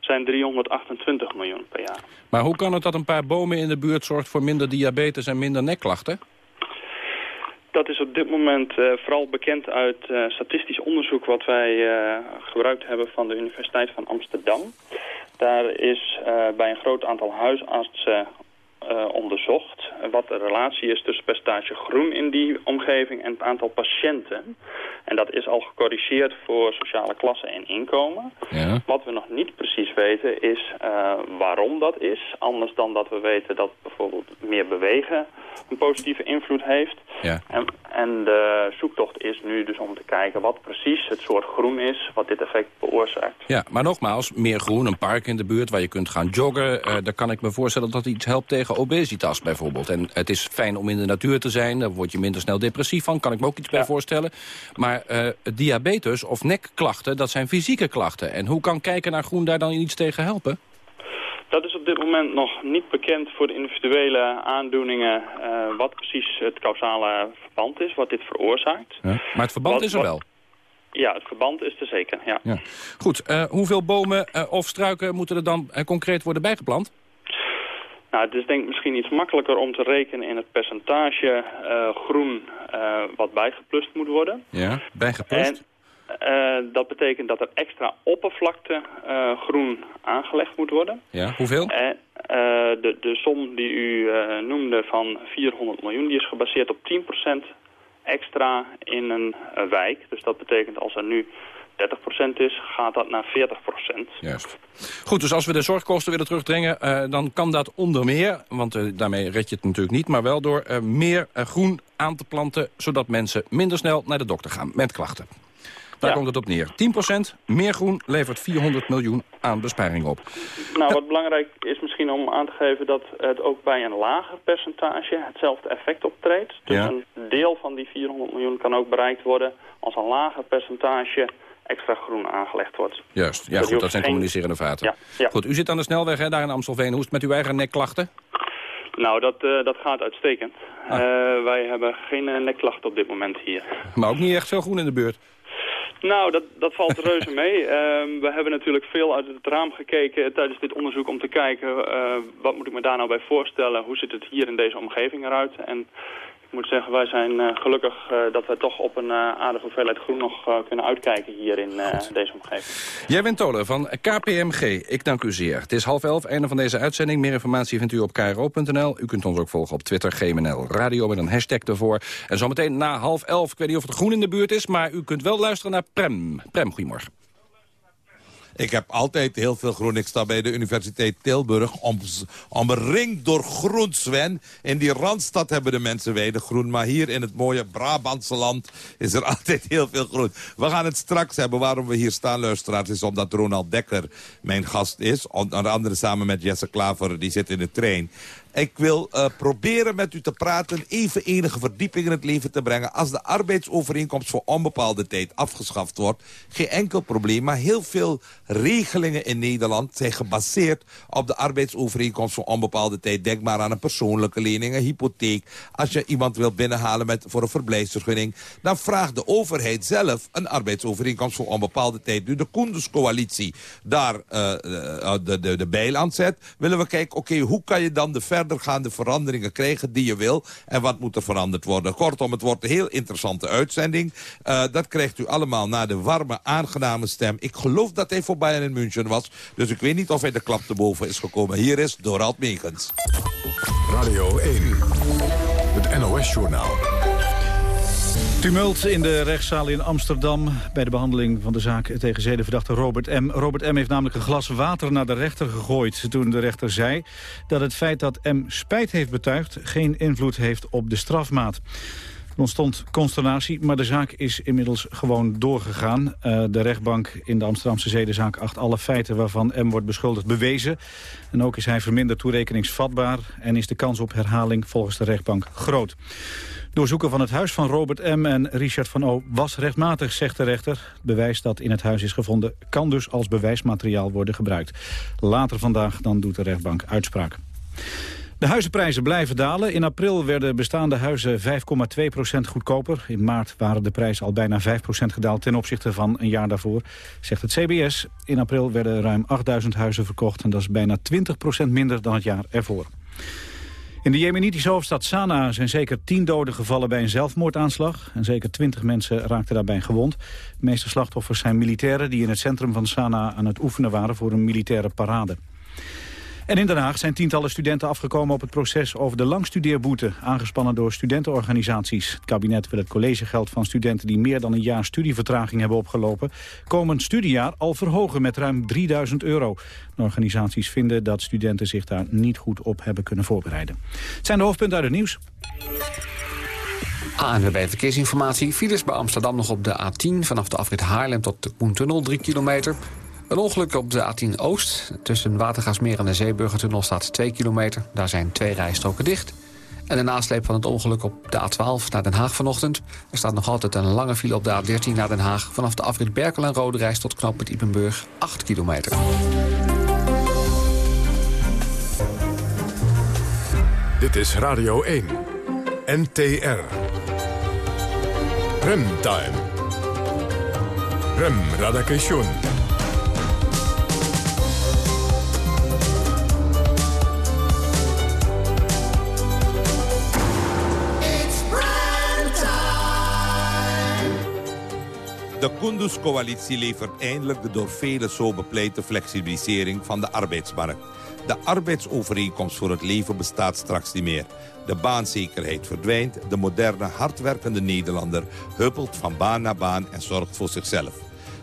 zijn 328 miljoen per jaar. Maar hoe kan het dat een paar bomen in de buurt zorgt voor minder diabetes en minder nekklachten? Dat is op dit moment uh, vooral bekend uit uh, statistisch onderzoek wat wij uh, gebruikt hebben van de Universiteit van Amsterdam. Daar is bij een groot aantal huisartsen uh, onderzocht wat de relatie is tussen percentage groen in die omgeving en het aantal patiënten. En dat is al gecorrigeerd voor sociale klasse en inkomen. Ja. Wat we nog niet precies weten is uh, waarom dat is. Anders dan dat we weten dat bijvoorbeeld meer bewegen een positieve invloed heeft. Ja. En, en de zoektocht is nu dus om te kijken wat precies het soort groen is wat dit effect veroorzaakt. Ja, maar nogmaals, meer groen, een park in de buurt waar je kunt gaan joggen. Uh, daar kan ik me voorstellen dat iets helpt tegen obesitas bijvoorbeeld. En het is fijn om in de natuur te zijn, daar word je minder snel depressief van. Kan ik me ook iets bij voorstellen. Maar uh, diabetes of nekklachten, dat zijn fysieke klachten. En hoe kan kijken naar groen daar dan iets tegen helpen? Dat is op dit moment nog niet bekend voor de individuele aandoeningen... Uh, wat precies het causale verband is, wat dit veroorzaakt. Ja, maar het verband wat, is er wel? Ja, het verband is er zeker, ja. ja. Goed, uh, hoeveel bomen uh, of struiken moeten er dan concreet worden bijgeplant? Nou, het is denk ik misschien iets makkelijker om te rekenen in het percentage groen wat bijgeplust moet worden. Ja, bijgeplust. En, Uh, dat betekent dat er extra oppervlakte uh, groen aangelegd moet worden. Ja, hoeveel? Uh, de, de som die u noemde van 400 miljoen, die is gebaseerd op 10% extra in een wijk. Dus dat betekent als er nu 30% is, gaat dat naar 40%. Juist. Goed, dus als we de zorgkosten willen terugdringen, uh, dan kan dat onder meer... want uh, daarmee red je het natuurlijk niet, maar wel door uh, meer groen aan te planten... zodat mensen minder snel naar de dokter gaan met klachten. Daar ja. komt het op neer. 10% meer groen levert 400 miljoen aan besparing op. Nou, wat belangrijk is misschien om aan te geven... dat het ook bij een lager percentage hetzelfde effect optreedt. Dus ja. een deel van die 400 miljoen kan ook bereikt worden... als een lager percentage extra groen aangelegd wordt. Juist, ja, goed, dat zijn geen... communicerende vaten. Ja, ja. Goed, u zit aan de snelweg hè, daar in Amstelveen. Hoe is het met uw eigen nekklachten? Nou, dat, uh, dat gaat uitstekend. Ah. Uh, wij hebben geen uh, nekklachten op dit moment hier. Maar ook niet echt veel groen in de buurt? Nou, dat, dat valt reuze mee. [laughs] Ehm, we hebben natuurlijk veel uit het raam gekeken tijdens dit onderzoek om te kijken... wat moet ik me daar nou bij voorstellen? Hoe ziet het hier in deze omgeving eruit? En ik moet zeggen, wij zijn uh, gelukkig uh, dat we toch op een uh, aardige hoeveelheid groen nog kunnen uitkijken hier in deze omgeving. Jij bent Tolen van KPMG. Ik dank u zeer. Het is half elf, einde van deze uitzending. Meer informatie vindt u op kro.nl. U kunt ons ook volgen op Twitter, GMNL Radio met een hashtag ervoor. En zometeen na half elf, ik weet niet of het groen in de buurt is... maar u kunt wel luisteren naar Prem. Prem, goedemorgen. Ik heb altijd heel veel groen. Ik sta bij de Universiteit Tilburg om, omringd door groen, Sven. In die Randstad hebben de mensen weinig groen. Maar hier in het mooie Brabantse land is er [laughs] altijd heel veel groen. We gaan het straks hebben. Waarom we hier staan, luisteraars, is omdat Ronald Dekker mijn gast is. Onder andere samen met Jesse Klaver, die zit in de trein. Ik wil uh, proberen met u te praten, even enige verdieping in het leven te brengen. Als de arbeidsovereenkomst voor onbepaalde tijd afgeschaft wordt, geen enkel probleem. Maar heel veel regelingen in Nederland zijn gebaseerd op de arbeidsovereenkomst voor onbepaalde tijd. Denk maar aan een persoonlijke lening, een hypotheek. Als je iemand wilt binnenhalen met, voor een verblijfsvergunning, dan vraagt de overheid zelf een arbeidsovereenkomst voor onbepaalde tijd. Nu de Koenderscoalitie daar uh, de, de, de bijl aan zet, willen we kijken, oké, hoe kan je dan de verder verdergaande veranderingen krijgen die je wil. En wat moet er veranderd worden? Kortom, het wordt een heel interessante uitzending. Uh, dat krijgt u allemaal na de warme, aangename stem. Ik geloof dat hij voor Bayern in München was. Dus ik weet niet of hij de klap te boven is gekomen. Hier is Dorald Megens. Radio 1, het NOS-journaal. Tumult in de rechtszaal in Amsterdam bij de behandeling van de zaak tegen zedenverdachte Robert M. Robert M. heeft namelijk een glas water naar de rechter gegooid toen de rechter zei dat het feit dat M. spijt heeft betuigd geen invloed heeft op de strafmaat. Er ontstond consternatie, maar de zaak is inmiddels gewoon doorgegaan. Uh, de rechtbank in de Amsterdamse zedenzaak acht alle feiten waarvan M wordt beschuldigd bewezen. En ook is hij verminderd toerekeningsvatbaar en is de kans op herhaling volgens de rechtbank groot. Doorzoeken van het huis van Robert M. en Richard van O. was rechtmatig, zegt de rechter. Bewijs dat in het huis is gevonden kan dus als bewijsmateriaal worden gebruikt. Later vandaag dan doet de rechtbank uitspraak. De huizenprijzen blijven dalen. In april werden bestaande huizen 5,2% goedkoper. In maart waren de prijzen al bijna 5% gedaald ten opzichte van een jaar daarvoor, zegt het CBS. In april werden ruim 8000 huizen verkocht en dat is bijna 20% minder dan het jaar ervoor. In de jemenitische hoofdstad Sanaa zijn zeker tien doden gevallen bij een zelfmoordaanslag. En zeker twintig mensen raakten daarbij gewond. De meeste slachtoffers zijn militairen die in het centrum van Sanaa aan het oefenen waren voor een militaire parade. En in Den Haag zijn tientallen studenten afgekomen op het proces over de langstudeerboete, aangespannen door studentenorganisaties. Het kabinet wil het collegegeld van studenten die meer dan een jaar studievertraging hebben opgelopen, komend studiejaar al verhogen met ruim 3000 euro. De organisaties vinden dat studenten zich daar niet goed op hebben kunnen voorbereiden. Het zijn de hoofdpunten uit het nieuws. ANWB Verkeersinformatie. Files bij Amsterdam nog op de A10 vanaf de afrit Haarlem tot de Koentunnel 3 kilometer. Een ongeluk op de A10 Oost. Tussen Watergaasmeer en de Zeeburgertunnel staat 2 kilometer. Daar zijn twee rijstroken dicht. En de nasleep van het ongeluk op de A12 naar Den Haag vanochtend. Er staat nog altijd een lange file op de A13 naar Den Haag... vanaf de afrit Berkel en Rode Reis tot knooppunt Ipenburg 8 kilometer. Dit is Radio 1. NTR. Remtime. Rem Radakation. De Kunduz-coalitie levert eindelijk de door velen zo bepleite flexibilisering van de arbeidsmarkt. De arbeidsovereenkomst voor het leven bestaat straks niet meer. De baanzekerheid verdwijnt. De moderne, hardwerkende Nederlander huppelt van baan naar baan en zorgt voor zichzelf.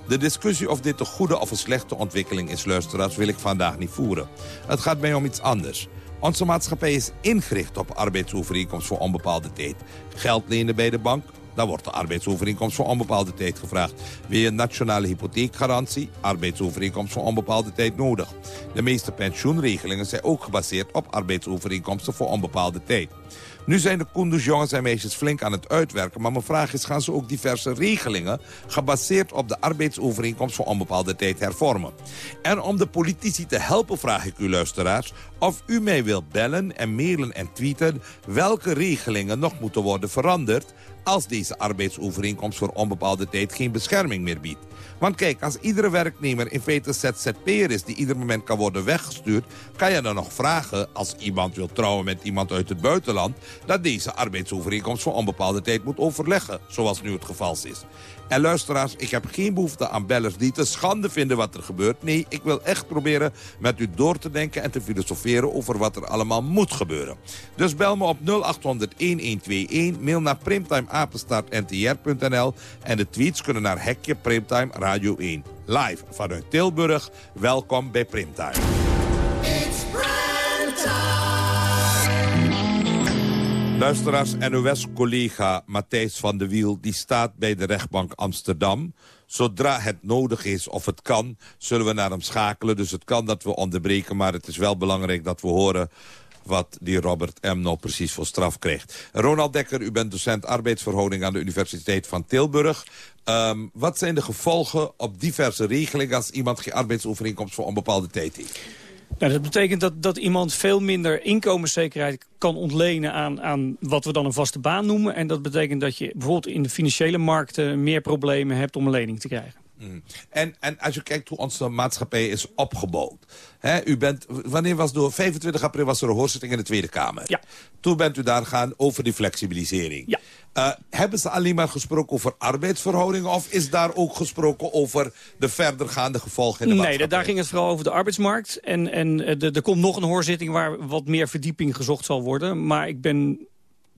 De discussie of dit een goede of een slechte ontwikkeling is, luisteraars, wil ik vandaag niet voeren. Het gaat mij om iets anders. Onze maatschappij is ingericht op arbeidsovereenkomst voor onbepaalde tijd. Geld lenen bij de bank, dan wordt de arbeidsovereenkomst voor onbepaalde tijd gevraagd. Je een nationale hypotheekgarantie? Arbeidsovereenkomst voor onbepaalde tijd nodig. De meeste pensioenregelingen zijn ook gebaseerd op arbeidsovereenkomsten voor onbepaalde tijd. Nu zijn de Kunduz jongens en meisjes flink aan het uitwerken... maar mijn vraag is, gaan ze ook diverse regelingen... gebaseerd op de arbeidsovereenkomst voor onbepaalde tijd hervormen? En om de politici te helpen vraag ik u, luisteraars... of u mij wilt bellen en mailen en tweeten... welke regelingen nog moeten worden veranderd als deze arbeidsovereenkomst voor onbepaalde tijd geen bescherming meer biedt. Want kijk, als iedere werknemer in feite ZZP'er is... die ieder moment kan worden weggestuurd... kan je dan nog vragen, als iemand wil trouwen met iemand uit het buitenland... dat deze arbeidsovereenkomst voor onbepaalde tijd moet overleggen. Zoals nu het geval is. En luisteraars, ik heb geen behoefte aan bellers die te schande vinden wat er gebeurt. Nee, ik wil echt proberen met u door te denken en te filosoferen over wat er allemaal moet gebeuren. Dus bel me op 0800-1121, mail naar primtimeapenstaartntr.nl en de tweets kunnen naar Hekje Primtime Radio 1. Live vanuit Tilburg, welkom bij Primtime. Luisteraars, NOS-collega Matthijs van de Wiel... die staat bij de rechtbank Amsterdam. Zodra het nodig is of het kan, zullen we naar hem schakelen. Dus het kan dat we onderbreken, maar het is wel belangrijk dat we horen wat die Robert M. nou precies voor straf krijgt. Ronald Dekker, u bent docent arbeidsverhouding aan de Universiteit van Tilburg. Um, wat zijn de gevolgen op diverse regelingen... als iemand geen arbeidsovereenkomst voor onbepaalde tijd heeft? Nou, dat betekent dat, dat iemand veel minder inkomenszekerheid kan ontlenen aan, aan wat we dan een vaste baan noemen. En dat betekent dat je bijvoorbeeld in de financiële markten meer problemen hebt om een lening te krijgen. Mm. En, en als je kijkt hoe onze maatschappij is opgebouwd. Hè, u bent, wanneer was door 25 april was er een hoorzitting in de Tweede Kamer. Ja. Toen bent u daar gaan over die flexibilisering. Ja. Uh, hebben ze alleen maar gesproken over arbeidsverhoudingen... of is daar ook gesproken over de verdergaande gevolgen in de nee, maatschappij? Nee, daar ging het vooral over de arbeidsmarkt. En, en er komt nog een hoorzitting waar wat meer verdieping gezocht zal worden. Maar ik ben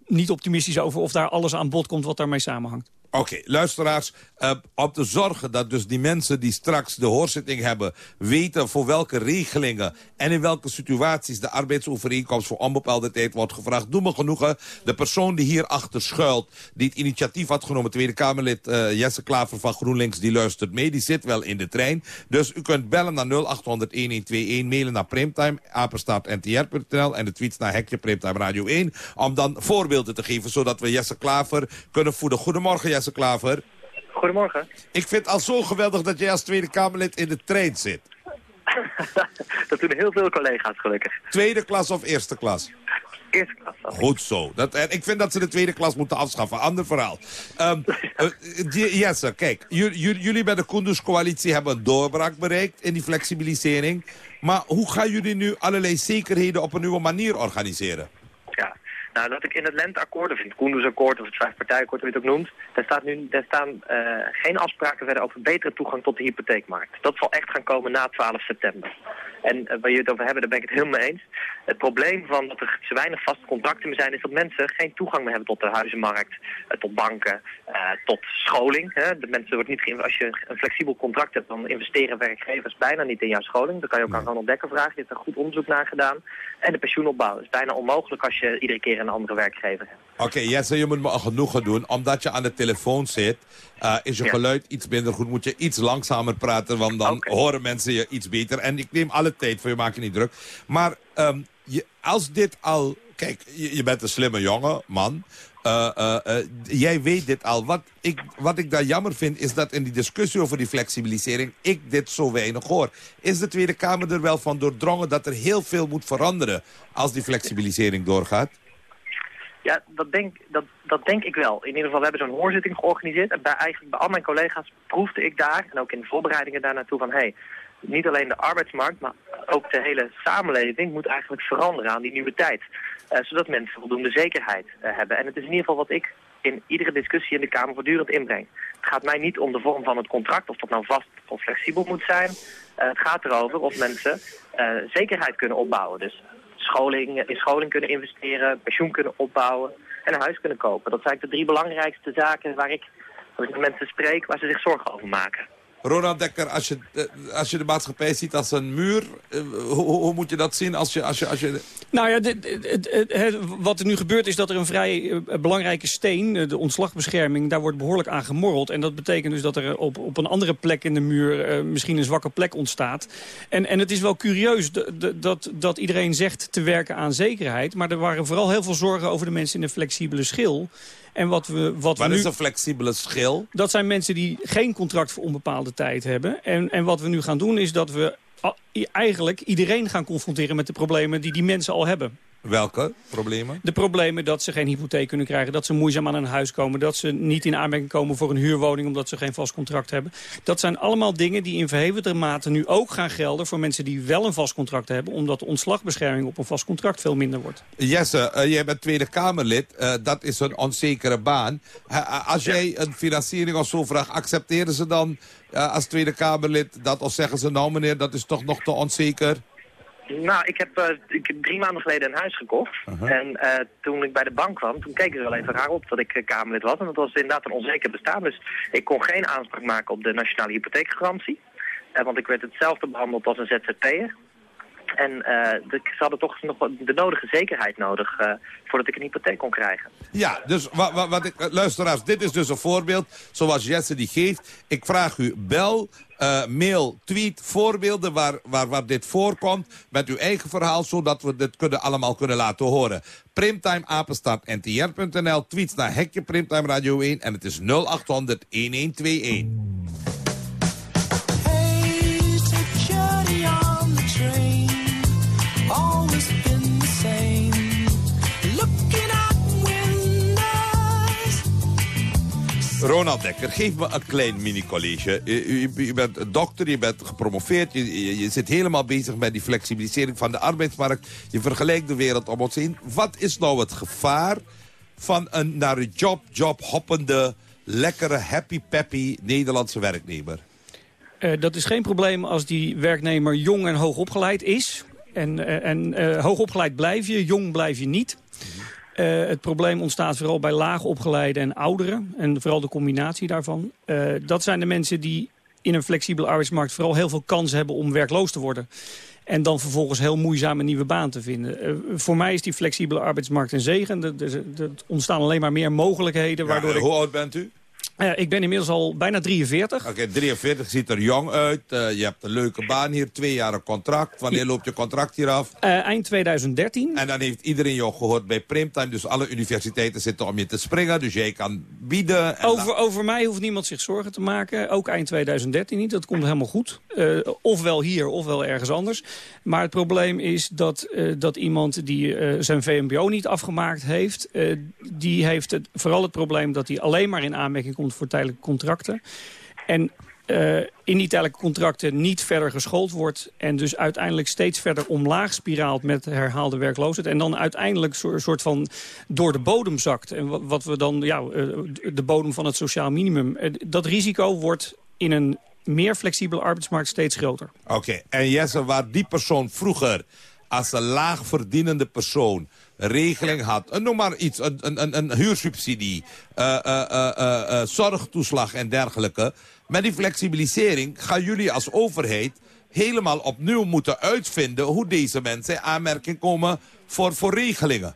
niet optimistisch over of daar alles aan bod komt wat daarmee samenhangt. Oké, luisteraars, uh, om te zorgen dat dus die mensen die straks de hoorzitting hebben... weten voor welke regelingen en in welke situaties... de arbeidsovereenkomst voor onbepaalde tijd wordt gevraagd. Doe me genoegen, de persoon die hierachter schuilt... die het initiatief had genomen, Tweede Kamerlid uh, Jesse Klaver van GroenLinks... die luistert mee, die zit wel in de trein. Dus u kunt bellen naar 0800-1121, mailen naar Primtime, apenstaartntr.nl... en de tweets naar Hekje Primtime Radio 1... om dan voorbeelden te geven, zodat we Jesse Klaver kunnen voeden. Goedemorgen, Jesse. Klaver. Goedemorgen. Ik vind het al zo geweldig dat jij als Tweede Kamerlid in de trein zit. [laughs] dat doen heel veel collega's gelukkig. Tweede klas of eerste klas? Eerste klas. Goed zo. Dat, en ik vind dat ze de tweede klas moeten afschaffen. Ander verhaal. Um, uh, Jesse, kijk. Jullie bij de Kunduz-coalitie hebben een doorbraak bereikt in die flexibilisering. Maar hoe gaan jullie nu allerlei zekerheden op een nieuwe manier organiseren? Nou, dat ik in het lenteakkoord, of in het Koendersakkoord, of het vijfpartijakkoord, hoe je het ook noemt, daar, staat nu, daar staan uh, geen afspraken verder over betere toegang tot de hypotheekmarkt. Dat zal echt gaan komen na 12 september. En uh, waar je het over hebben, daar ben ik het helemaal mee eens. Het probleem van dat er te weinig vaste contracten meer zijn, is dat mensen geen toegang meer hebben tot de huizenmarkt, uh, tot banken, tot scholing. Hè. De mensen wordt niet als je een flexibel contract hebt, dan investeren werkgevers bijna niet in jouw scholing. Dat kan je ook aan Ronald Dekker vragen, die heeft er goed onderzoek naar gedaan. En de pensioenopbouw is bijna onmogelijk als je iedere keer een andere werkgever hebt. Oké, okay, Jesse, je moet me genoegen doen. Omdat je aan de telefoon zit, uh, is je ja. geluid iets minder goed. Moet je iets langzamer praten, want dan okay. horen mensen je iets beter. En ik neem alle tijd voor je, maak je niet druk. Maar um, je, als dit al... Kijk, je, bent een slimme jongen, man. Uh, uh, jij weet dit al. Wat ik, wat ik daar jammer vind, is dat in die discussie over die flexibilisering... ik dit zo weinig hoor. Is de Tweede Kamer er wel van doordrongen dat er heel veel moet veranderen... als die flexibilisering doorgaat? Ja, dat denk, dat, dat denk ik wel. In ieder geval, we hebben zo'n hoorzitting georganiseerd. En bij, eigenlijk bij al mijn collega's proefde ik daar, en ook in de voorbereidingen daar naartoe van... Hey, niet alleen de arbeidsmarkt, maar ook de hele samenleving moet eigenlijk veranderen aan die nieuwe tijd. Uh, zodat mensen voldoende zekerheid uh, hebben. En het is in ieder geval wat ik in iedere discussie in de Kamer voortdurend inbreng. Het gaat mij niet om de vorm van het contract, of dat nou vast of flexibel moet zijn. Uh, het gaat erover of mensen zekerheid kunnen opbouwen. Dus scholing, in scholing kunnen investeren, pensioen kunnen opbouwen en een huis kunnen kopen. Dat zijn de drie belangrijkste zaken waar ik, als ik met mensen spreek, waar ze zich zorgen over maken. Ronald Dekker, als je, eh, als je de maatschappij ziet als een muur... eh, hoe, moet je dat zien als je... Als je, als je... Nou ja, wat er nu gebeurt is dat er een vrij eh, belangrijke steen, de ontslagbescherming, daar wordt behoorlijk aan gemorreld. En dat betekent dus dat er op, op een andere plek in de muur misschien een zwakke plek ontstaat. En, en het is wel curieus dat, dat iedereen zegt te werken aan zekerheid. Maar er waren vooral heel veel zorgen over de mensen in een flexibele schil. En wat we, wat Wat we nu... is een flexibele schil? Dat zijn mensen die geen contract voor onbepaalde tijd hebben. En, en wat we nu gaan doen is dat we eigenlijk iedereen gaan confronteren met de problemen die die mensen al hebben. Welke problemen? De problemen dat ze geen hypotheek kunnen krijgen, dat ze moeizaam aan een huis komen... dat ze niet in aanmerking komen voor een huurwoning omdat ze geen vast contract hebben. Dat zijn allemaal dingen die in verhevende mate nu ook gaan gelden... voor mensen die wel een vast contract hebben... omdat de ontslagbescherming op een vast contract veel minder wordt. Jesse, eh, jij bent Tweede Kamerlid. Eh, dat is een onzekere baan. Eh, als jij een financiering of zo vraagt, accepteren ze dan als Tweede Kamerlid dat? Of zeggen ze nou meneer, dat is toch nog te onzeker? Nou, ik heb, eh, ik heb drie maanden geleden een huis gekocht. En eh, toen ik bij de bank kwam, toen keken ze wel even raar op dat ik eh, Kamerlid was. En dat was inderdaad een onzeker bestaan. Dus ik kon geen aanspraak maken op de nationale hypotheekgarantie. Want ik werd hetzelfde behandeld als een ZZP'er. En de, ze hadden toch nog de nodige zekerheid nodig eh, voordat ik een hypotheek kon krijgen. Ja, dus wat, wat, ik, eh, luisteraars, dit is dus een voorbeeld zoals Jesse die geeft. Ik vraag u, bel, mail, tweet, voorbeelden waar, waar, waar dit voorkomt met uw eigen verhaal, zodat we dit kunnen, allemaal kunnen laten horen. Primtime ntr.nl, tweets naar Hekje Primtime Radio 1 en het is 0800 Ronald Dekker, geef me een klein mini-college. U, bent dokter, je bent gepromoveerd. Je, je, zit helemaal bezig met die flexibilisering van de arbeidsmarkt. Je vergelijkt de wereld om ons heen. Wat is nou het gevaar van een naar een job, job hoppende, lekkere, happy-peppy Nederlandse werknemer? Eh, dat is geen probleem als die werknemer jong en hoog opgeleid is. En, eh, en eh, hoog opgeleid blijf je, jong blijf je niet. Eh, het probleem ontstaat vooral bij laag opgeleide en ouderen. En vooral de combinatie daarvan. Eh, dat zijn de mensen die in een flexibele arbeidsmarkt... vooral heel veel kans hebben om werkloos te worden. En dan vervolgens heel moeizaam een nieuwe baan te vinden. Eh, voor mij is die flexibele arbeidsmarkt een zegen. Er, er, er ontstaan alleen maar meer mogelijkheden. Waardoor ik, Hoe oud bent u? Ik ben inmiddels al bijna 43. Oké, 43, ziet er jong uit. Eh, je hebt een leuke baan hier, twee jaar een contract. Wanneer loopt je contract hier af? Eh, eind 2013. En dan heeft iedereen jou gehoord bij Primtime. Dus alle universiteiten zitten om je te springen. Dus jij kan bieden. En Over, over mij hoeft niemand zich zorgen te maken. Ook eind 2013 niet. Dat komt helemaal goed. Eh, ofwel hier, ofwel ergens anders. Maar het probleem is dat, dat iemand die zijn VMBO niet afgemaakt heeft... die heeft het, vooral het probleem dat hij alleen maar in aanmerking komt voor tijdelijke contracten. En eh, in die tijdelijke contracten niet verder geschoold wordt... en dus uiteindelijk steeds verder omlaag spiraalt met herhaalde werkloosheid... en dan uiteindelijk een soort van door de bodem zakt. En wat, we dan, ja, eh, de bodem van het sociaal minimum... eh, dat risico wordt in een meer flexibele arbeidsmarkt steeds groter. Oké, en Jesse, waar die persoon vroeger als een laag verdienende persoon regeling had, eh, noem maar iets, een, een, een, een huursubsidie, eh, eh, eh, zorgtoeslag en dergelijke. Met die flexibilisering gaan jullie als overheid helemaal opnieuw moeten uitvinden hoe deze mensen in aanmerking komen voor, voor regelingen.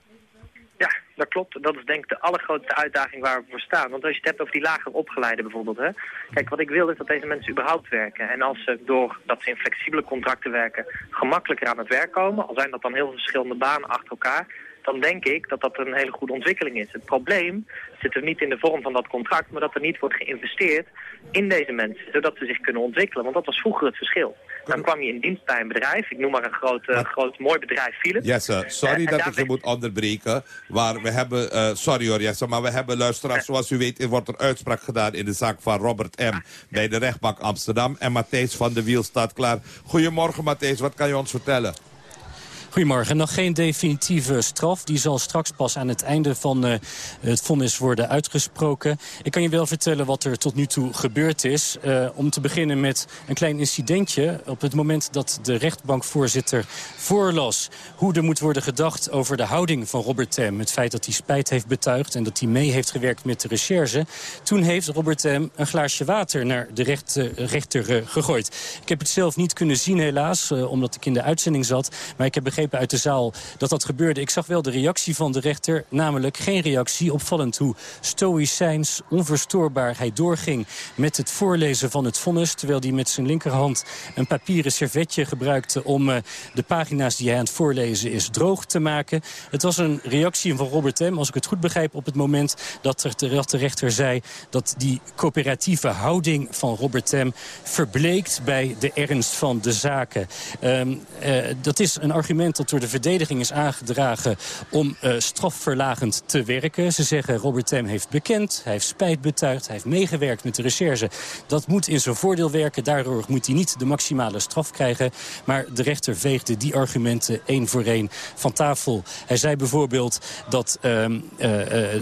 Ja, dat klopt. Dat is denk ik de allergrootste uitdaging waar we voor staan. Want als je het hebt over die lager opgeleiden bijvoorbeeld. Hè? Kijk, wat ik wil is dat deze mensen überhaupt werken. En als ze doordat ze in flexibele contracten werken gemakkelijker aan het werk komen... al zijn dat dan heel verschillende banen achter elkaar... dan denk ik dat dat een hele goede ontwikkeling is. Het probleem zit er niet in de vorm van dat contract... maar dat er niet wordt geïnvesteerd in deze mensen... zodat ze zich kunnen ontwikkelen. Want dat was vroeger het verschil. Dan kwam je in dienst bij een bedrijf. Ik noem maar een groot, eh, groot mooi bedrijf, Philips. Jesse, sorry Eh, dat ik je moet onderbreken. Maar we hebben, eh, sorry hoor Jesse, maar we hebben luisteraars. Zoals u weet er wordt er uitspraak gedaan in de zaak van Robert M. bij de rechtbank Amsterdam. En Matthijs van de Wiel staat klaar. Goedemorgen Matthijs, wat kan je ons vertellen? Goedemorgen. Nog geen definitieve straf. Die zal straks pas aan het einde van uh, het vonnis worden uitgesproken. Ik kan je wel vertellen wat er tot nu toe gebeurd is. Uh, om te beginnen met een klein incidentje. Op het moment dat de rechtbankvoorzitter voorlas... hoe er moet worden gedacht over de houding van Robert Tem. Het feit dat hij spijt heeft betuigd en dat hij mee heeft gewerkt met de recherche. Toen heeft Robert Tem een glaasje water naar de recht, rechter gegooid. Ik heb het zelf niet kunnen zien helaas, omdat ik in de uitzending zat. Maar ik heb begrepen uit de zaal dat dat gebeurde. Ik zag wel de reactie van de rechter, namelijk geen reactie. Opvallend hoe stoïcijns, onverstoorbaar hij doorging met het voorlezen van het vonnis... terwijl hij met zijn linkerhand een papieren servetje gebruikte... om uh, de pagina's die hij aan het voorlezen is droog te maken. Het was een reactie van Robert M., als ik het goed begrijp... op het moment dat, de rechter zei dat die coöperatieve houding van Robert M. verbleekt bij de ernst van de zaken. Um, uh, dat is een argument dat door de verdediging is aangedragen om uh, strafverlagend te werken. Ze zeggen Robert Tem heeft bekend, hij heeft spijt betuigd, hij heeft meegewerkt met de recherche. Dat moet in zijn voordeel werken, daardoor moet hij niet de maximale straf krijgen. Maar de rechter veegde die argumenten één voor één van tafel. Hij zei bijvoorbeeld dat uh, uh,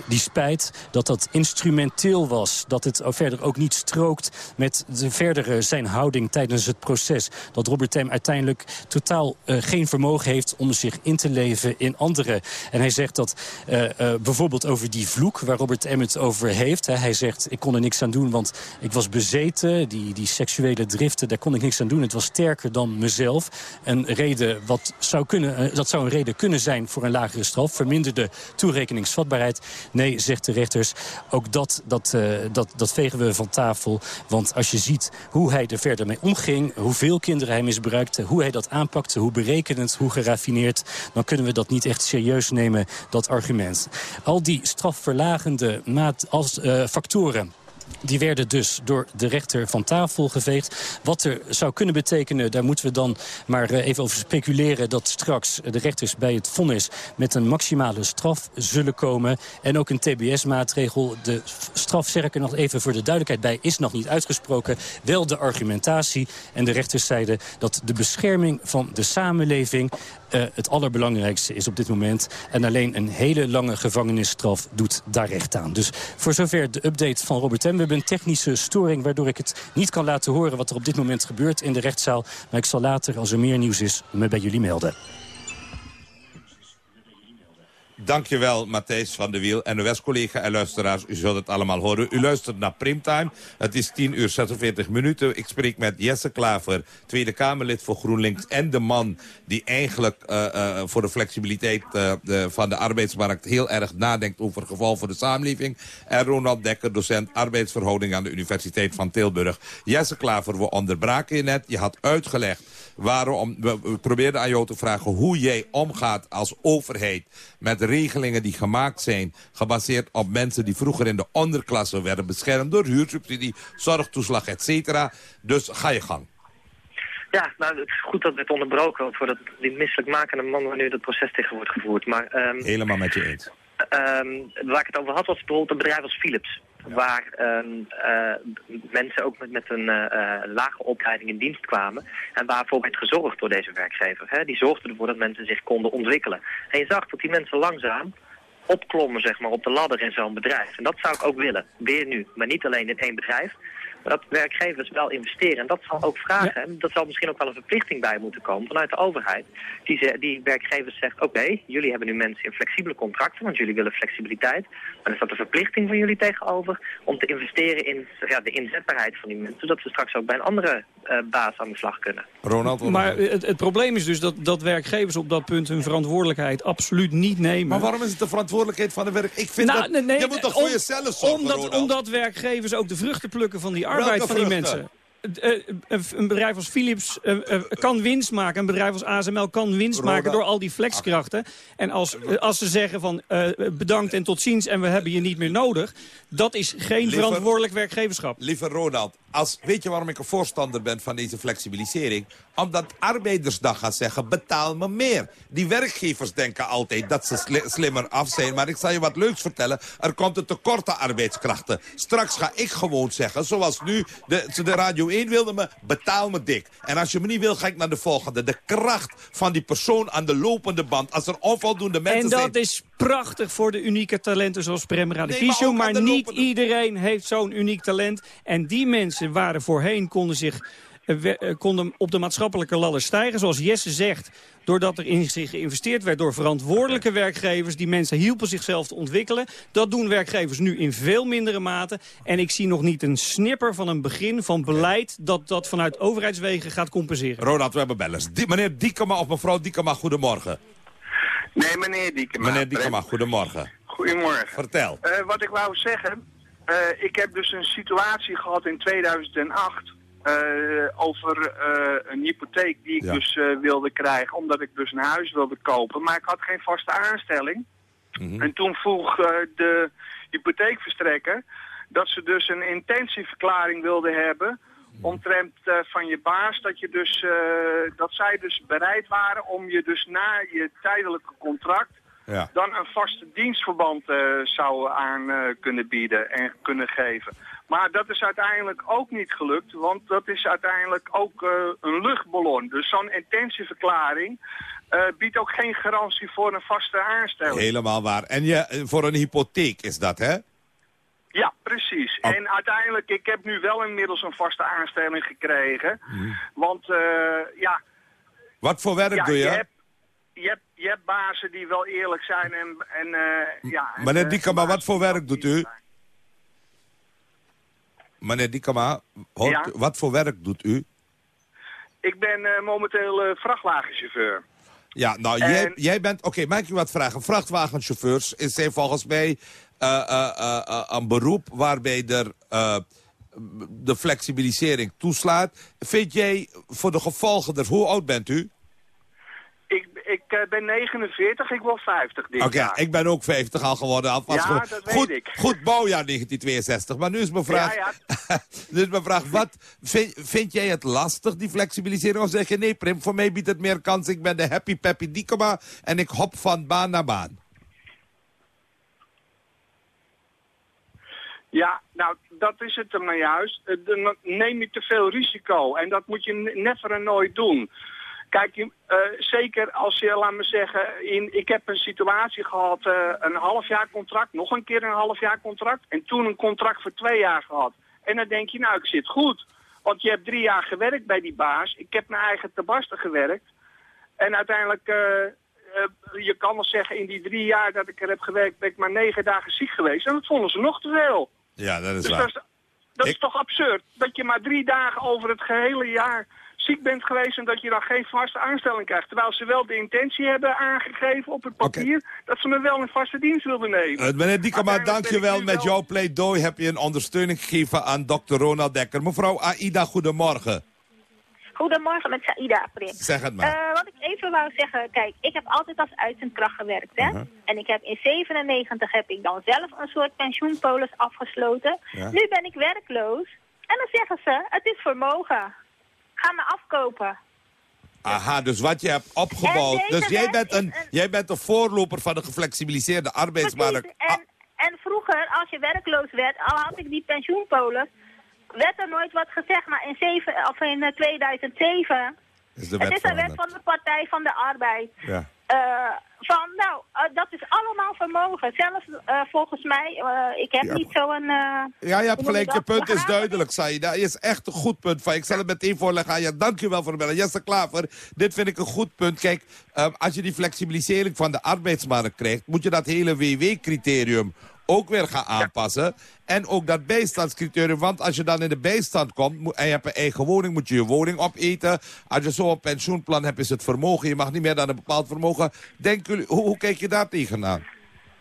die spijt, dat dat instrumenteel was. Dat het verder ook niet strookt met de verdere zijn houding tijdens het proces. Dat Robert Tem uiteindelijk totaal geen vermogen heeft om zich in te leven in anderen. En hij zegt dat uh, uh, bijvoorbeeld over die vloek waar Robert M. het over heeft. Hè, hij zegt, ik kon er niks aan doen, want ik was bezeten. Die, die seksuele driften, daar kon ik niks aan doen. Het was sterker dan mezelf. Een reden wat zou kunnen, uh, dat zou een reden kunnen zijn voor een lagere straf. Verminderde toerekeningsvatbaarheid. Nee, zegt de rechters, ook dat, dat, dat, dat vegen we van tafel. Want als je ziet hoe hij er verder mee omging... hoeveel kinderen hij misbruikte, hoe hij dat aanpakte... hoe berekenend, hoe geraffineerd... dan kunnen we dat niet echt serieus nemen, dat argument. Al die strafverlagende maat als, uh, factoren... Die werden dus door de rechter van tafel geveegd. Wat er zou kunnen betekenen, daar moeten we dan maar even over speculeren... dat straks de rechters bij het vonnis met een maximale straf zullen komen. En ook een TBS-maatregel. De straf, zeg ik er nog even voor de duidelijkheid bij, is nog niet uitgesproken. Wel de argumentatie. En de rechters zeiden dat de bescherming van de samenleving... Uh, het allerbelangrijkste is op dit moment. En alleen een hele lange gevangenisstraf doet daar recht aan. Dus voor zover de update van Robert M. We hebben een technische storing waardoor ik het niet kan laten horen... wat er op dit moment gebeurt in de rechtszaal. Maar ik zal later, als er meer nieuws is, me bij jullie melden. Dankjewel, Matthijs van de Wiel. NOS-collega en luisteraars, u zult het allemaal horen. U luistert naar Primtime. Het is 10 uur 46 minuten. Ik spreek met Jesse Klaver, Tweede Kamerlid voor GroenLinks... en de man die eigenlijk uh, uh, voor de flexibiliteit de, van de arbeidsmarkt... heel erg nadenkt over geval voor de samenleving. En Ronald Dekker, docent arbeidsverhouding aan de Universiteit van Tilburg. Jesse Klaver, we onderbraken je net. Je had uitgelegd waarom... We, we probeerden aan jou te vragen hoe jij omgaat als overheid... met regelingen die gemaakt zijn... gebaseerd op mensen die vroeger in de onderklasse werden beschermd... door huursubsidie, zorgtoeslag, et cetera. Dus ga je gang. Ja, nou, het is goed dat het onderbroken wordt... voor dat, die misselijkmakende man waar nu dat proces tegen wordt gevoerd. Maar, um, Helemaal met je eens. Um, waar ik het over had was bijvoorbeeld een bedrijf als Philips. Waar um, uh, mensen ook met, met een uh, lage opleiding in dienst kwamen. En waarvoor werd gezorgd door deze werkgever. Hè? Die zorgde ervoor dat mensen zich konden ontwikkelen. En je zag dat die mensen langzaam opklommen zeg maar, op de ladder in zo'n bedrijf. En dat zou ik ook willen. Weer nu. Maar niet alleen in één bedrijf. Dat werkgevers wel investeren. En dat zal ook vragen, ja. dat zal misschien ook wel een verplichting bij moeten komen vanuit de overheid. Die, ze, die werkgevers zegt, oké, okay, jullie hebben nu mensen in flexibele contracten, want jullie willen flexibiliteit. Maar er staat een verplichting van jullie tegenover om te investeren in ja, de inzetbaarheid van die mensen. Zodat ze straks ook bij een andere uh, baas aan de slag kunnen. Ronald, maar het, het, probleem is dus dat, dat werkgevers op dat punt hun verantwoordelijkheid absoluut niet nemen. Maar waarom is het de verantwoordelijkheid van de werk? Ik vind nou, dat, nee, nee, je moet toch om, voor jezelf zorgen, omdat, Ronald? omdat werkgevers ook de vruchten plukken van die arbeid van die mensen. Een bedrijf als Philips kan winst maken. Een bedrijf als ASML kan winst Roda. maken door al die flexkrachten. En als, als ze zeggen van uh, bedankt en tot ziens en we hebben je niet meer nodig. Dat is geen liever, verantwoordelijk werkgeverschap. Lieve Ronald, als, weet je waarom ik een voorstander ben van deze flexibilisering? Omdat arbeidersdag gaat zeggen, betaal me meer. Die werkgevers denken altijd dat ze sli slimmer af zijn. Maar ik zal je wat leuks vertellen. Er komt een tekort aan arbeidskrachten. Straks ga ik gewoon zeggen, zoals nu de, de Radio nieuw 1 wilde me, betaal me dik. En als je me niet wil, ga ik naar de volgende. De kracht van die persoon aan de lopende band. Als er onvoldoende mensen En zijn... dat is prachtig voor de unieke talenten zoals Prem Radicchio. Nee, maar maar niet lopende- iedereen heeft zo'n uniek talent. En die mensen waren voorheen konden zich konden op de maatschappelijke ladder stijgen. Zoals Jesse zegt, doordat er in zich geïnvesteerd werd door verantwoordelijke werkgevers. Die mensen hielpen zichzelf te ontwikkelen. Dat doen werkgevers nu in veel mindere mate. En ik zie nog niet een snipper van een begin van beleid... dat dat vanuit overheidswegen gaat compenseren. Ronald, we hebben bellers. Die, meneer Diekema of mevrouw Diekema, goedemorgen. Nee, meneer Diekema. Meneer Diekema, goedemorgen. Goedemorgen. Vertel. Eh, wat ik wou zeggen, eh, ik heb dus een situatie gehad in 2008 eh, over eh, een hypotheek die ik Ja. dus eh, wilde krijgen, omdat ik dus een huis wilde kopen. Maar ik had geen vaste aanstelling. Mhm. En toen vroeg eh, de hypotheekverstrekker dat ze dus een intentieverklaring wilden hebben omtrent eh, van je baas, dat, je dus, eh, dat zij dus bereid waren om je dus na je tijdelijke contract Ja. dan een vaste dienstverband eh, zou aan eh, kunnen bieden en kunnen geven. Maar dat is uiteindelijk ook niet gelukt, want dat is uiteindelijk ook eh, een luchtballon. Dus zo'n intentieverklaring biedt ook geen garantie voor een vaste aanstelling. Helemaal waar. En je, voor een hypotheek is dat, hè? Ja, precies. En uiteindelijk, ik heb nu wel inmiddels een vaste aanstelling gekregen. Want eh, ja, Wat voor werk ja, doe je? je hebt, je, hebt, je hebt bazen die wel eerlijk zijn en, en eh, ja... en, Meneer eh, Diekema, wat voor werk doet u? Meneer Diekema, hoort Ja? u- wat voor werk doet u? Ik ben eh, momenteel vrachtwagenchauffeur. Ja, nou, En- jij, jij bent... Oké, ik u wat vragen? Vrachtwagenchauffeurs is zijn volgens mij een beroep waarbij er de flexibilisering toeslaat. Vind jij voor de gevolgen er... Hoe oud bent u? Ik, eh, ben 49, ik word 50 dit Oké, ik ben ook 50 al geworden. Alvast Ja, goed, dat weet goed, ik. Goed bouwjaar 1962. Maar nu is mijn vraag... Ja, [laughs] nu is mijn vraag, wat, vind, vind jij het lastig, die flexibilisering? Of zeg je, nee Prim, voor mij biedt het meer kans. Ik ben de happy peppy diekema en ik hop van baan naar baan. Ja, nou, dat is het er maar juist. Eh, Dan neem je te veel risico en dat moet je ne- never en nooit doen. Kijk, je- eh, zeker als je, laat me zeggen, in, ik heb een situatie gehad, eh, een half jaar contract, nog een keer een half jaar contract en toen een contract voor twee jaar gehad. En dan denk je, nou, ik zit goed. Want je hebt drie jaar gewerkt bij die baas. Ik heb mijn eigen tabasten gewerkt. En uiteindelijk, eh, je kan wel zeggen, in die drie jaar dat ik er heb gewerkt, ben ik maar negen dagen ziek geweest. En dat vonden ze nog te veel. Ja, dat is Dus waar. dat is, dat is toch absurd? Dat je maar drie dagen over het gehele jaar ziek bent geweest en dat je dan geen vaste aanstelling krijgt. Terwijl ze wel de intentie hebben aangegeven op het papier dat ze me wel in vaste dienst wilden nemen. Eh, meneer Diekema, Uiteindelijk dank je ben ik wel. Met jouw pleidooi heb je een ondersteuning gegeven aan dokter Ronald Dekker. Mevrouw Aida, goedemorgen. Goedemorgen met Saïda, Prim. Zeg het maar. Eh, wat ik even wou zeggen, kijk, ik heb altijd als uitzendkracht gewerkt, hè. Mhm. En ik heb in 97 heb ik dan zelf een soort pensioenpolis afgesloten. Ja. Nu ben ik werkloos. En dan zeggen ze, het is vermogen. Ga me afkopen. Aha, dus wat je hebt opgebouwd. Dus jij bent, een, jij bent een voorloper van de geflexibiliseerde arbeidsmarkt. En, en vroeger, als je werkloos werd, al had ik die pensioenpolis, werd er nooit wat gezegd. Maar in, zeven, of in eh, 2007, Is de het wet is een wet van de Partij van de Arbeid. Ja. Eh, van, nou, eh, dat is allemaal vermogen. Zelfs eh, volgens mij, ik heb Ja. niet zo'n... Ja, je hebt gelijk. Je punt is duidelijk, Saida. Je is echt een goed punt van. Ik zal het meteen voorleggen aan je. Dank je wel voor het bellen. Jesse Klaver, dit vind ik een goed punt. Kijk, ehm, als je die flexibilisering van de arbeidsmarkt krijgt... moet je dat hele WW-criterium ook weer gaan aanpassen. En ook dat bijstandscriterium. Want als je dan in de bijstand komt en je hebt een eigen woning... moet je je woning opeten. Als je zo een pensioenplan hebt, is het vermogen. Je mag niet meer dan een bepaald vermogen. Denk hoe, hoe kijk je daar tegenaan?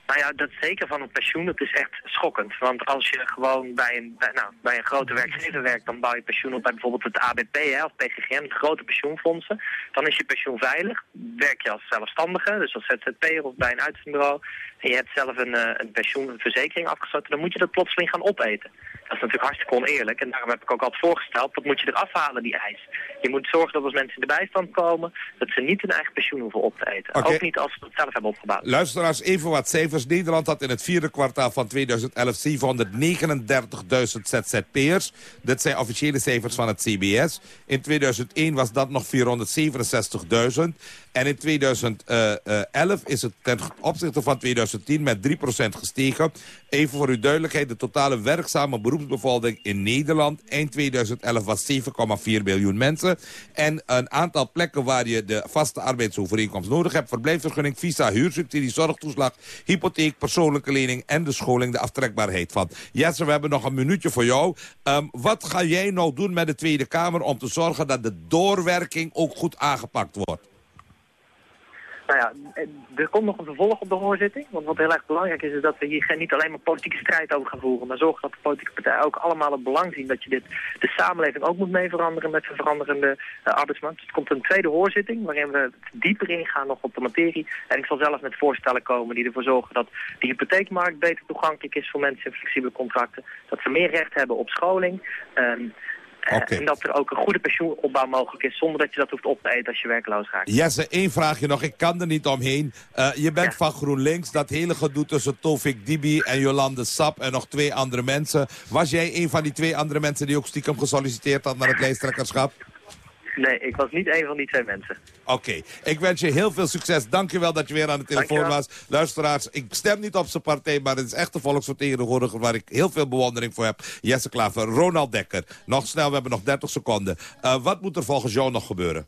Nou ja, dat zeker van een pensioen, dat is echt schokkend. Want als je gewoon bij een, bij, nou, bij een grote werkgever werkt, dan bouw je pensioen op bij bijvoorbeeld het ABP hè, of PGGM, grote pensioenfondsen. Dan is je pensioen veilig. Werk je als zelfstandige, dus als ZZP'er of bij een uitzendbureau, en je hebt zelf een, eh, een pensioenverzekering afgesloten, dan moet je dat plotseling gaan opeten. Dat is natuurlijk hartstikke oneerlijk. En daarom heb ik ook altijd voorgesteld, wat moet je eraf halen, die eis? Je moet zorgen dat als mensen in de bijstand komen, dat ze niet hun eigen pensioen hoeven op te eten. Ook niet als ze het zelf hebben opgebouwd. Luisteraars, even wat cijfers. Nederland had in het vierde kwartaal van 2011 739.000 ZZP'ers. Dit zijn officiële cijfers van het CBS. In 2001 was dat nog 467.000. En in 2011 is het ten opzichte van 2010 met 3% gestegen. Even voor uw duidelijkheid, de totale werkzame beroepsbevolking in Nederland... eind 2011 was 7,4 miljoen mensen. En een aantal plekken waar je de vaste arbeidsovereenkomst nodig hebt... verblijfsvergunning, visa, huursubsidie, zorgtoeslag... hypotheek, persoonlijke lening en de scholing, de aftrekbaarheid van. Jesse, we hebben nog een minuutje voor jou. Um, wat ga jij nou doen met de Tweede Kamer om te zorgen dat de doorwerking ook goed aangepakt wordt? Nou ja, er komt nog een vervolg op de hoorzitting. Want wat heel erg belangrijk is, is dat we hier niet alleen maar politieke strijd over gaan voeren. Maar zorgen dat de politieke partijen ook allemaal het belang zien dat je dit, de samenleving ook moet mee veranderen met de veranderende uh, arbeidsmarkt. Dus er komt een tweede hoorzitting waarin we dieper ingaan nog op de materie. En ik zal zelf met voorstellen komen die ervoor zorgen dat de hypotheekmarkt beter toegankelijk is voor mensen in flexibele contracten. Dat ze meer recht hebben op scholing. Um, Okay. En dat er ook een goede pensioenopbouw mogelijk is... zonder dat je dat hoeft op te eten als je werkloos raakt. Jesse, één vraagje nog. Ik kan er niet omheen. Uh, je bent ja. van GroenLinks. Dat hele gedoe tussen Tovik Dibi en Jolande Sap... en nog twee andere mensen. Was jij een van die twee andere mensen... die ook stiekem gesolliciteerd had naar het lijsttrekkerschap? Nee, ik was niet een van die twee mensen. Oké, okay. ik wens je heel veel succes. Dankjewel dat je weer aan de telefoon was. Luisteraars, ik stem niet op zijn partij... maar het is echt de volksvertegenwoordiger waar ik heel veel bewondering voor heb. Jesse Klaver, Ronald Dekker. Nog snel, we hebben nog 30 seconden. Uh, wat moet er volgens jou nog gebeuren?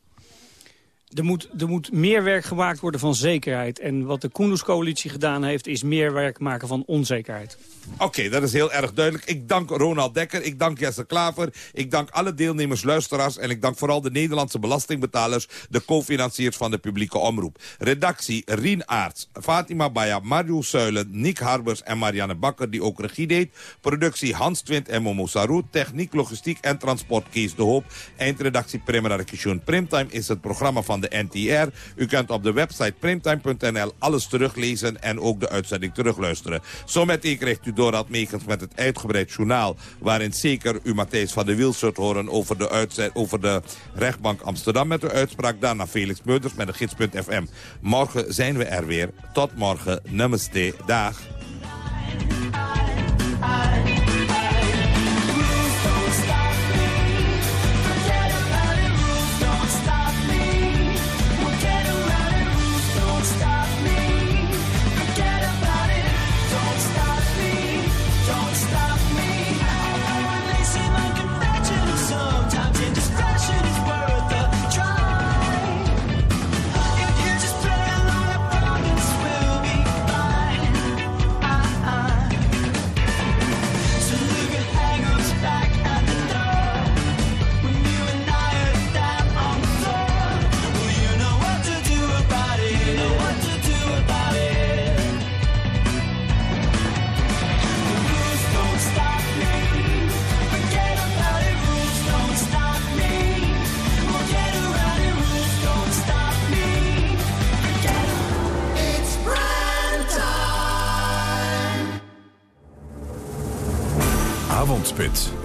Er moet, er moet meer werk gemaakt worden van zekerheid. En wat de Koenderscoalitie gedaan heeft... is meer werk maken van onzekerheid. Oké, dat is heel erg duidelijk. Ik dank Ronald Dekker, ik dank Jesse Klaver... ik dank alle deelnemers, luisteraars... en ik dank vooral de Nederlandse belastingbetalers... de co-financiers van de publieke omroep. Redactie Rien Aarts, Fatima Baya, Mario Suilen... Nick Harbers en Marianne Bakker, die ook regie deed. Productie Hans Twint en Momo Sarou. Techniek, logistiek en transport Kees de Hoop. Eindredactie Primera Rekishun Primtime is het programma van de NTR. U kunt op de website primtime.nl alles teruglezen... en ook de uitzending terugluisteren. Zometeen krijgt u Dorad Meegens met het uitgebreid journaal... waarin zeker u Matthijs van der Wiel zult horen over de, over de rechtbank Amsterdam met de uitspraak. Daarna Felix Meurders met de gids.fm. Morgen zijn we er weer. Tot morgen. Namaste. Dag.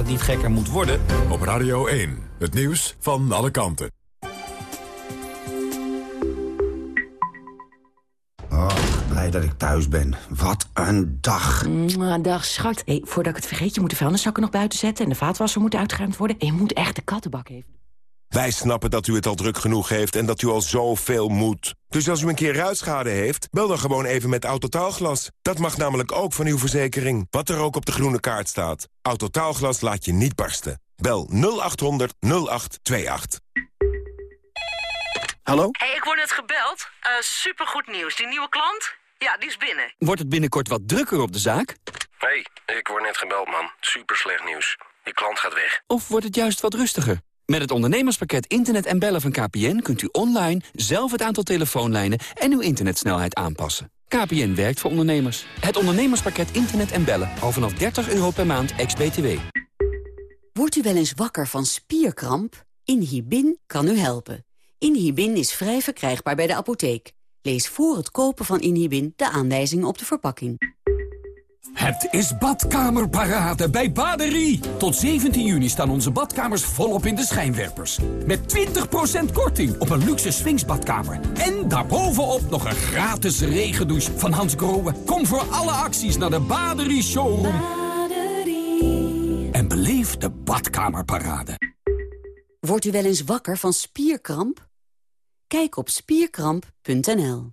het niet gekker moet worden. Op Radio 1, het nieuws van alle kanten. Oh, blij dat ik thuis ben. Wat een dag. Mm, dag, schat. Hey, voordat ik het vergeet, je moet de vuilniszakken nog buiten zetten... en de vaatwasser moet uitgeruimd worden. En je moet echt de kattenbak even... Wij snappen dat u het al druk genoeg heeft en dat u al zoveel moet. Dus als u een keer ruitschade heeft, bel dan gewoon even met Autotaalglas. Dat mag namelijk ook van uw verzekering, wat er ook op de groene kaart staat. Autotaalglas laat je niet barsten. Bel 0800 0828. Hallo? hey, ik word net gebeld. Uh, supergoed nieuws. Die nieuwe klant? Ja, die is binnen. Wordt het binnenkort wat drukker op de zaak? hey, ik word net gebeld, man. Super slecht nieuws. Die klant gaat weg. Of wordt het juist wat rustiger? Met het ondernemerspakket Internet en Bellen van KPN... kunt u online zelf het aantal telefoonlijnen en uw internetsnelheid aanpassen. KPN werkt voor ondernemers. Het ondernemerspakket Internet en Bellen. Al vanaf 30 euro per maand, ex-BTW. Wordt u wel eens wakker van spierkramp? Inhibin kan u helpen. Inhibin is vrij verkrijgbaar bij de apotheek. Lees voor het kopen van Inhibin de aanwijzingen op de verpakking. Het is badkamerparade bij Baderie. Tot 17 juni staan onze badkamers volop in de schijnwerpers. Met 20% korting op een luxe swingsbadkamer. En daarbovenop nog een gratis regendouche van Hans Grohe. Kom voor alle acties naar de Baderie Showroom. En beleef de badkamerparade. Wordt u wel eens wakker van spierkramp? Kijk op spierkramp.nl.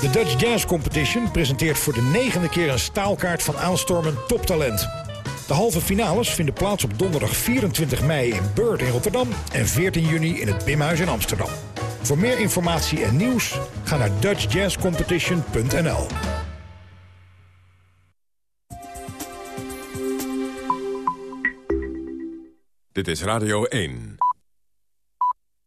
De Dutch Jazz Competition presenteert voor de negende keer een staalkaart van aanstormend toptalent. De halve finales vinden plaats op donderdag 24 mei in Bird in Rotterdam en 14 juni in het Bimhuis in Amsterdam. Voor meer informatie en nieuws ga naar dutchjazzcompetition.nl. Dit is Radio 1.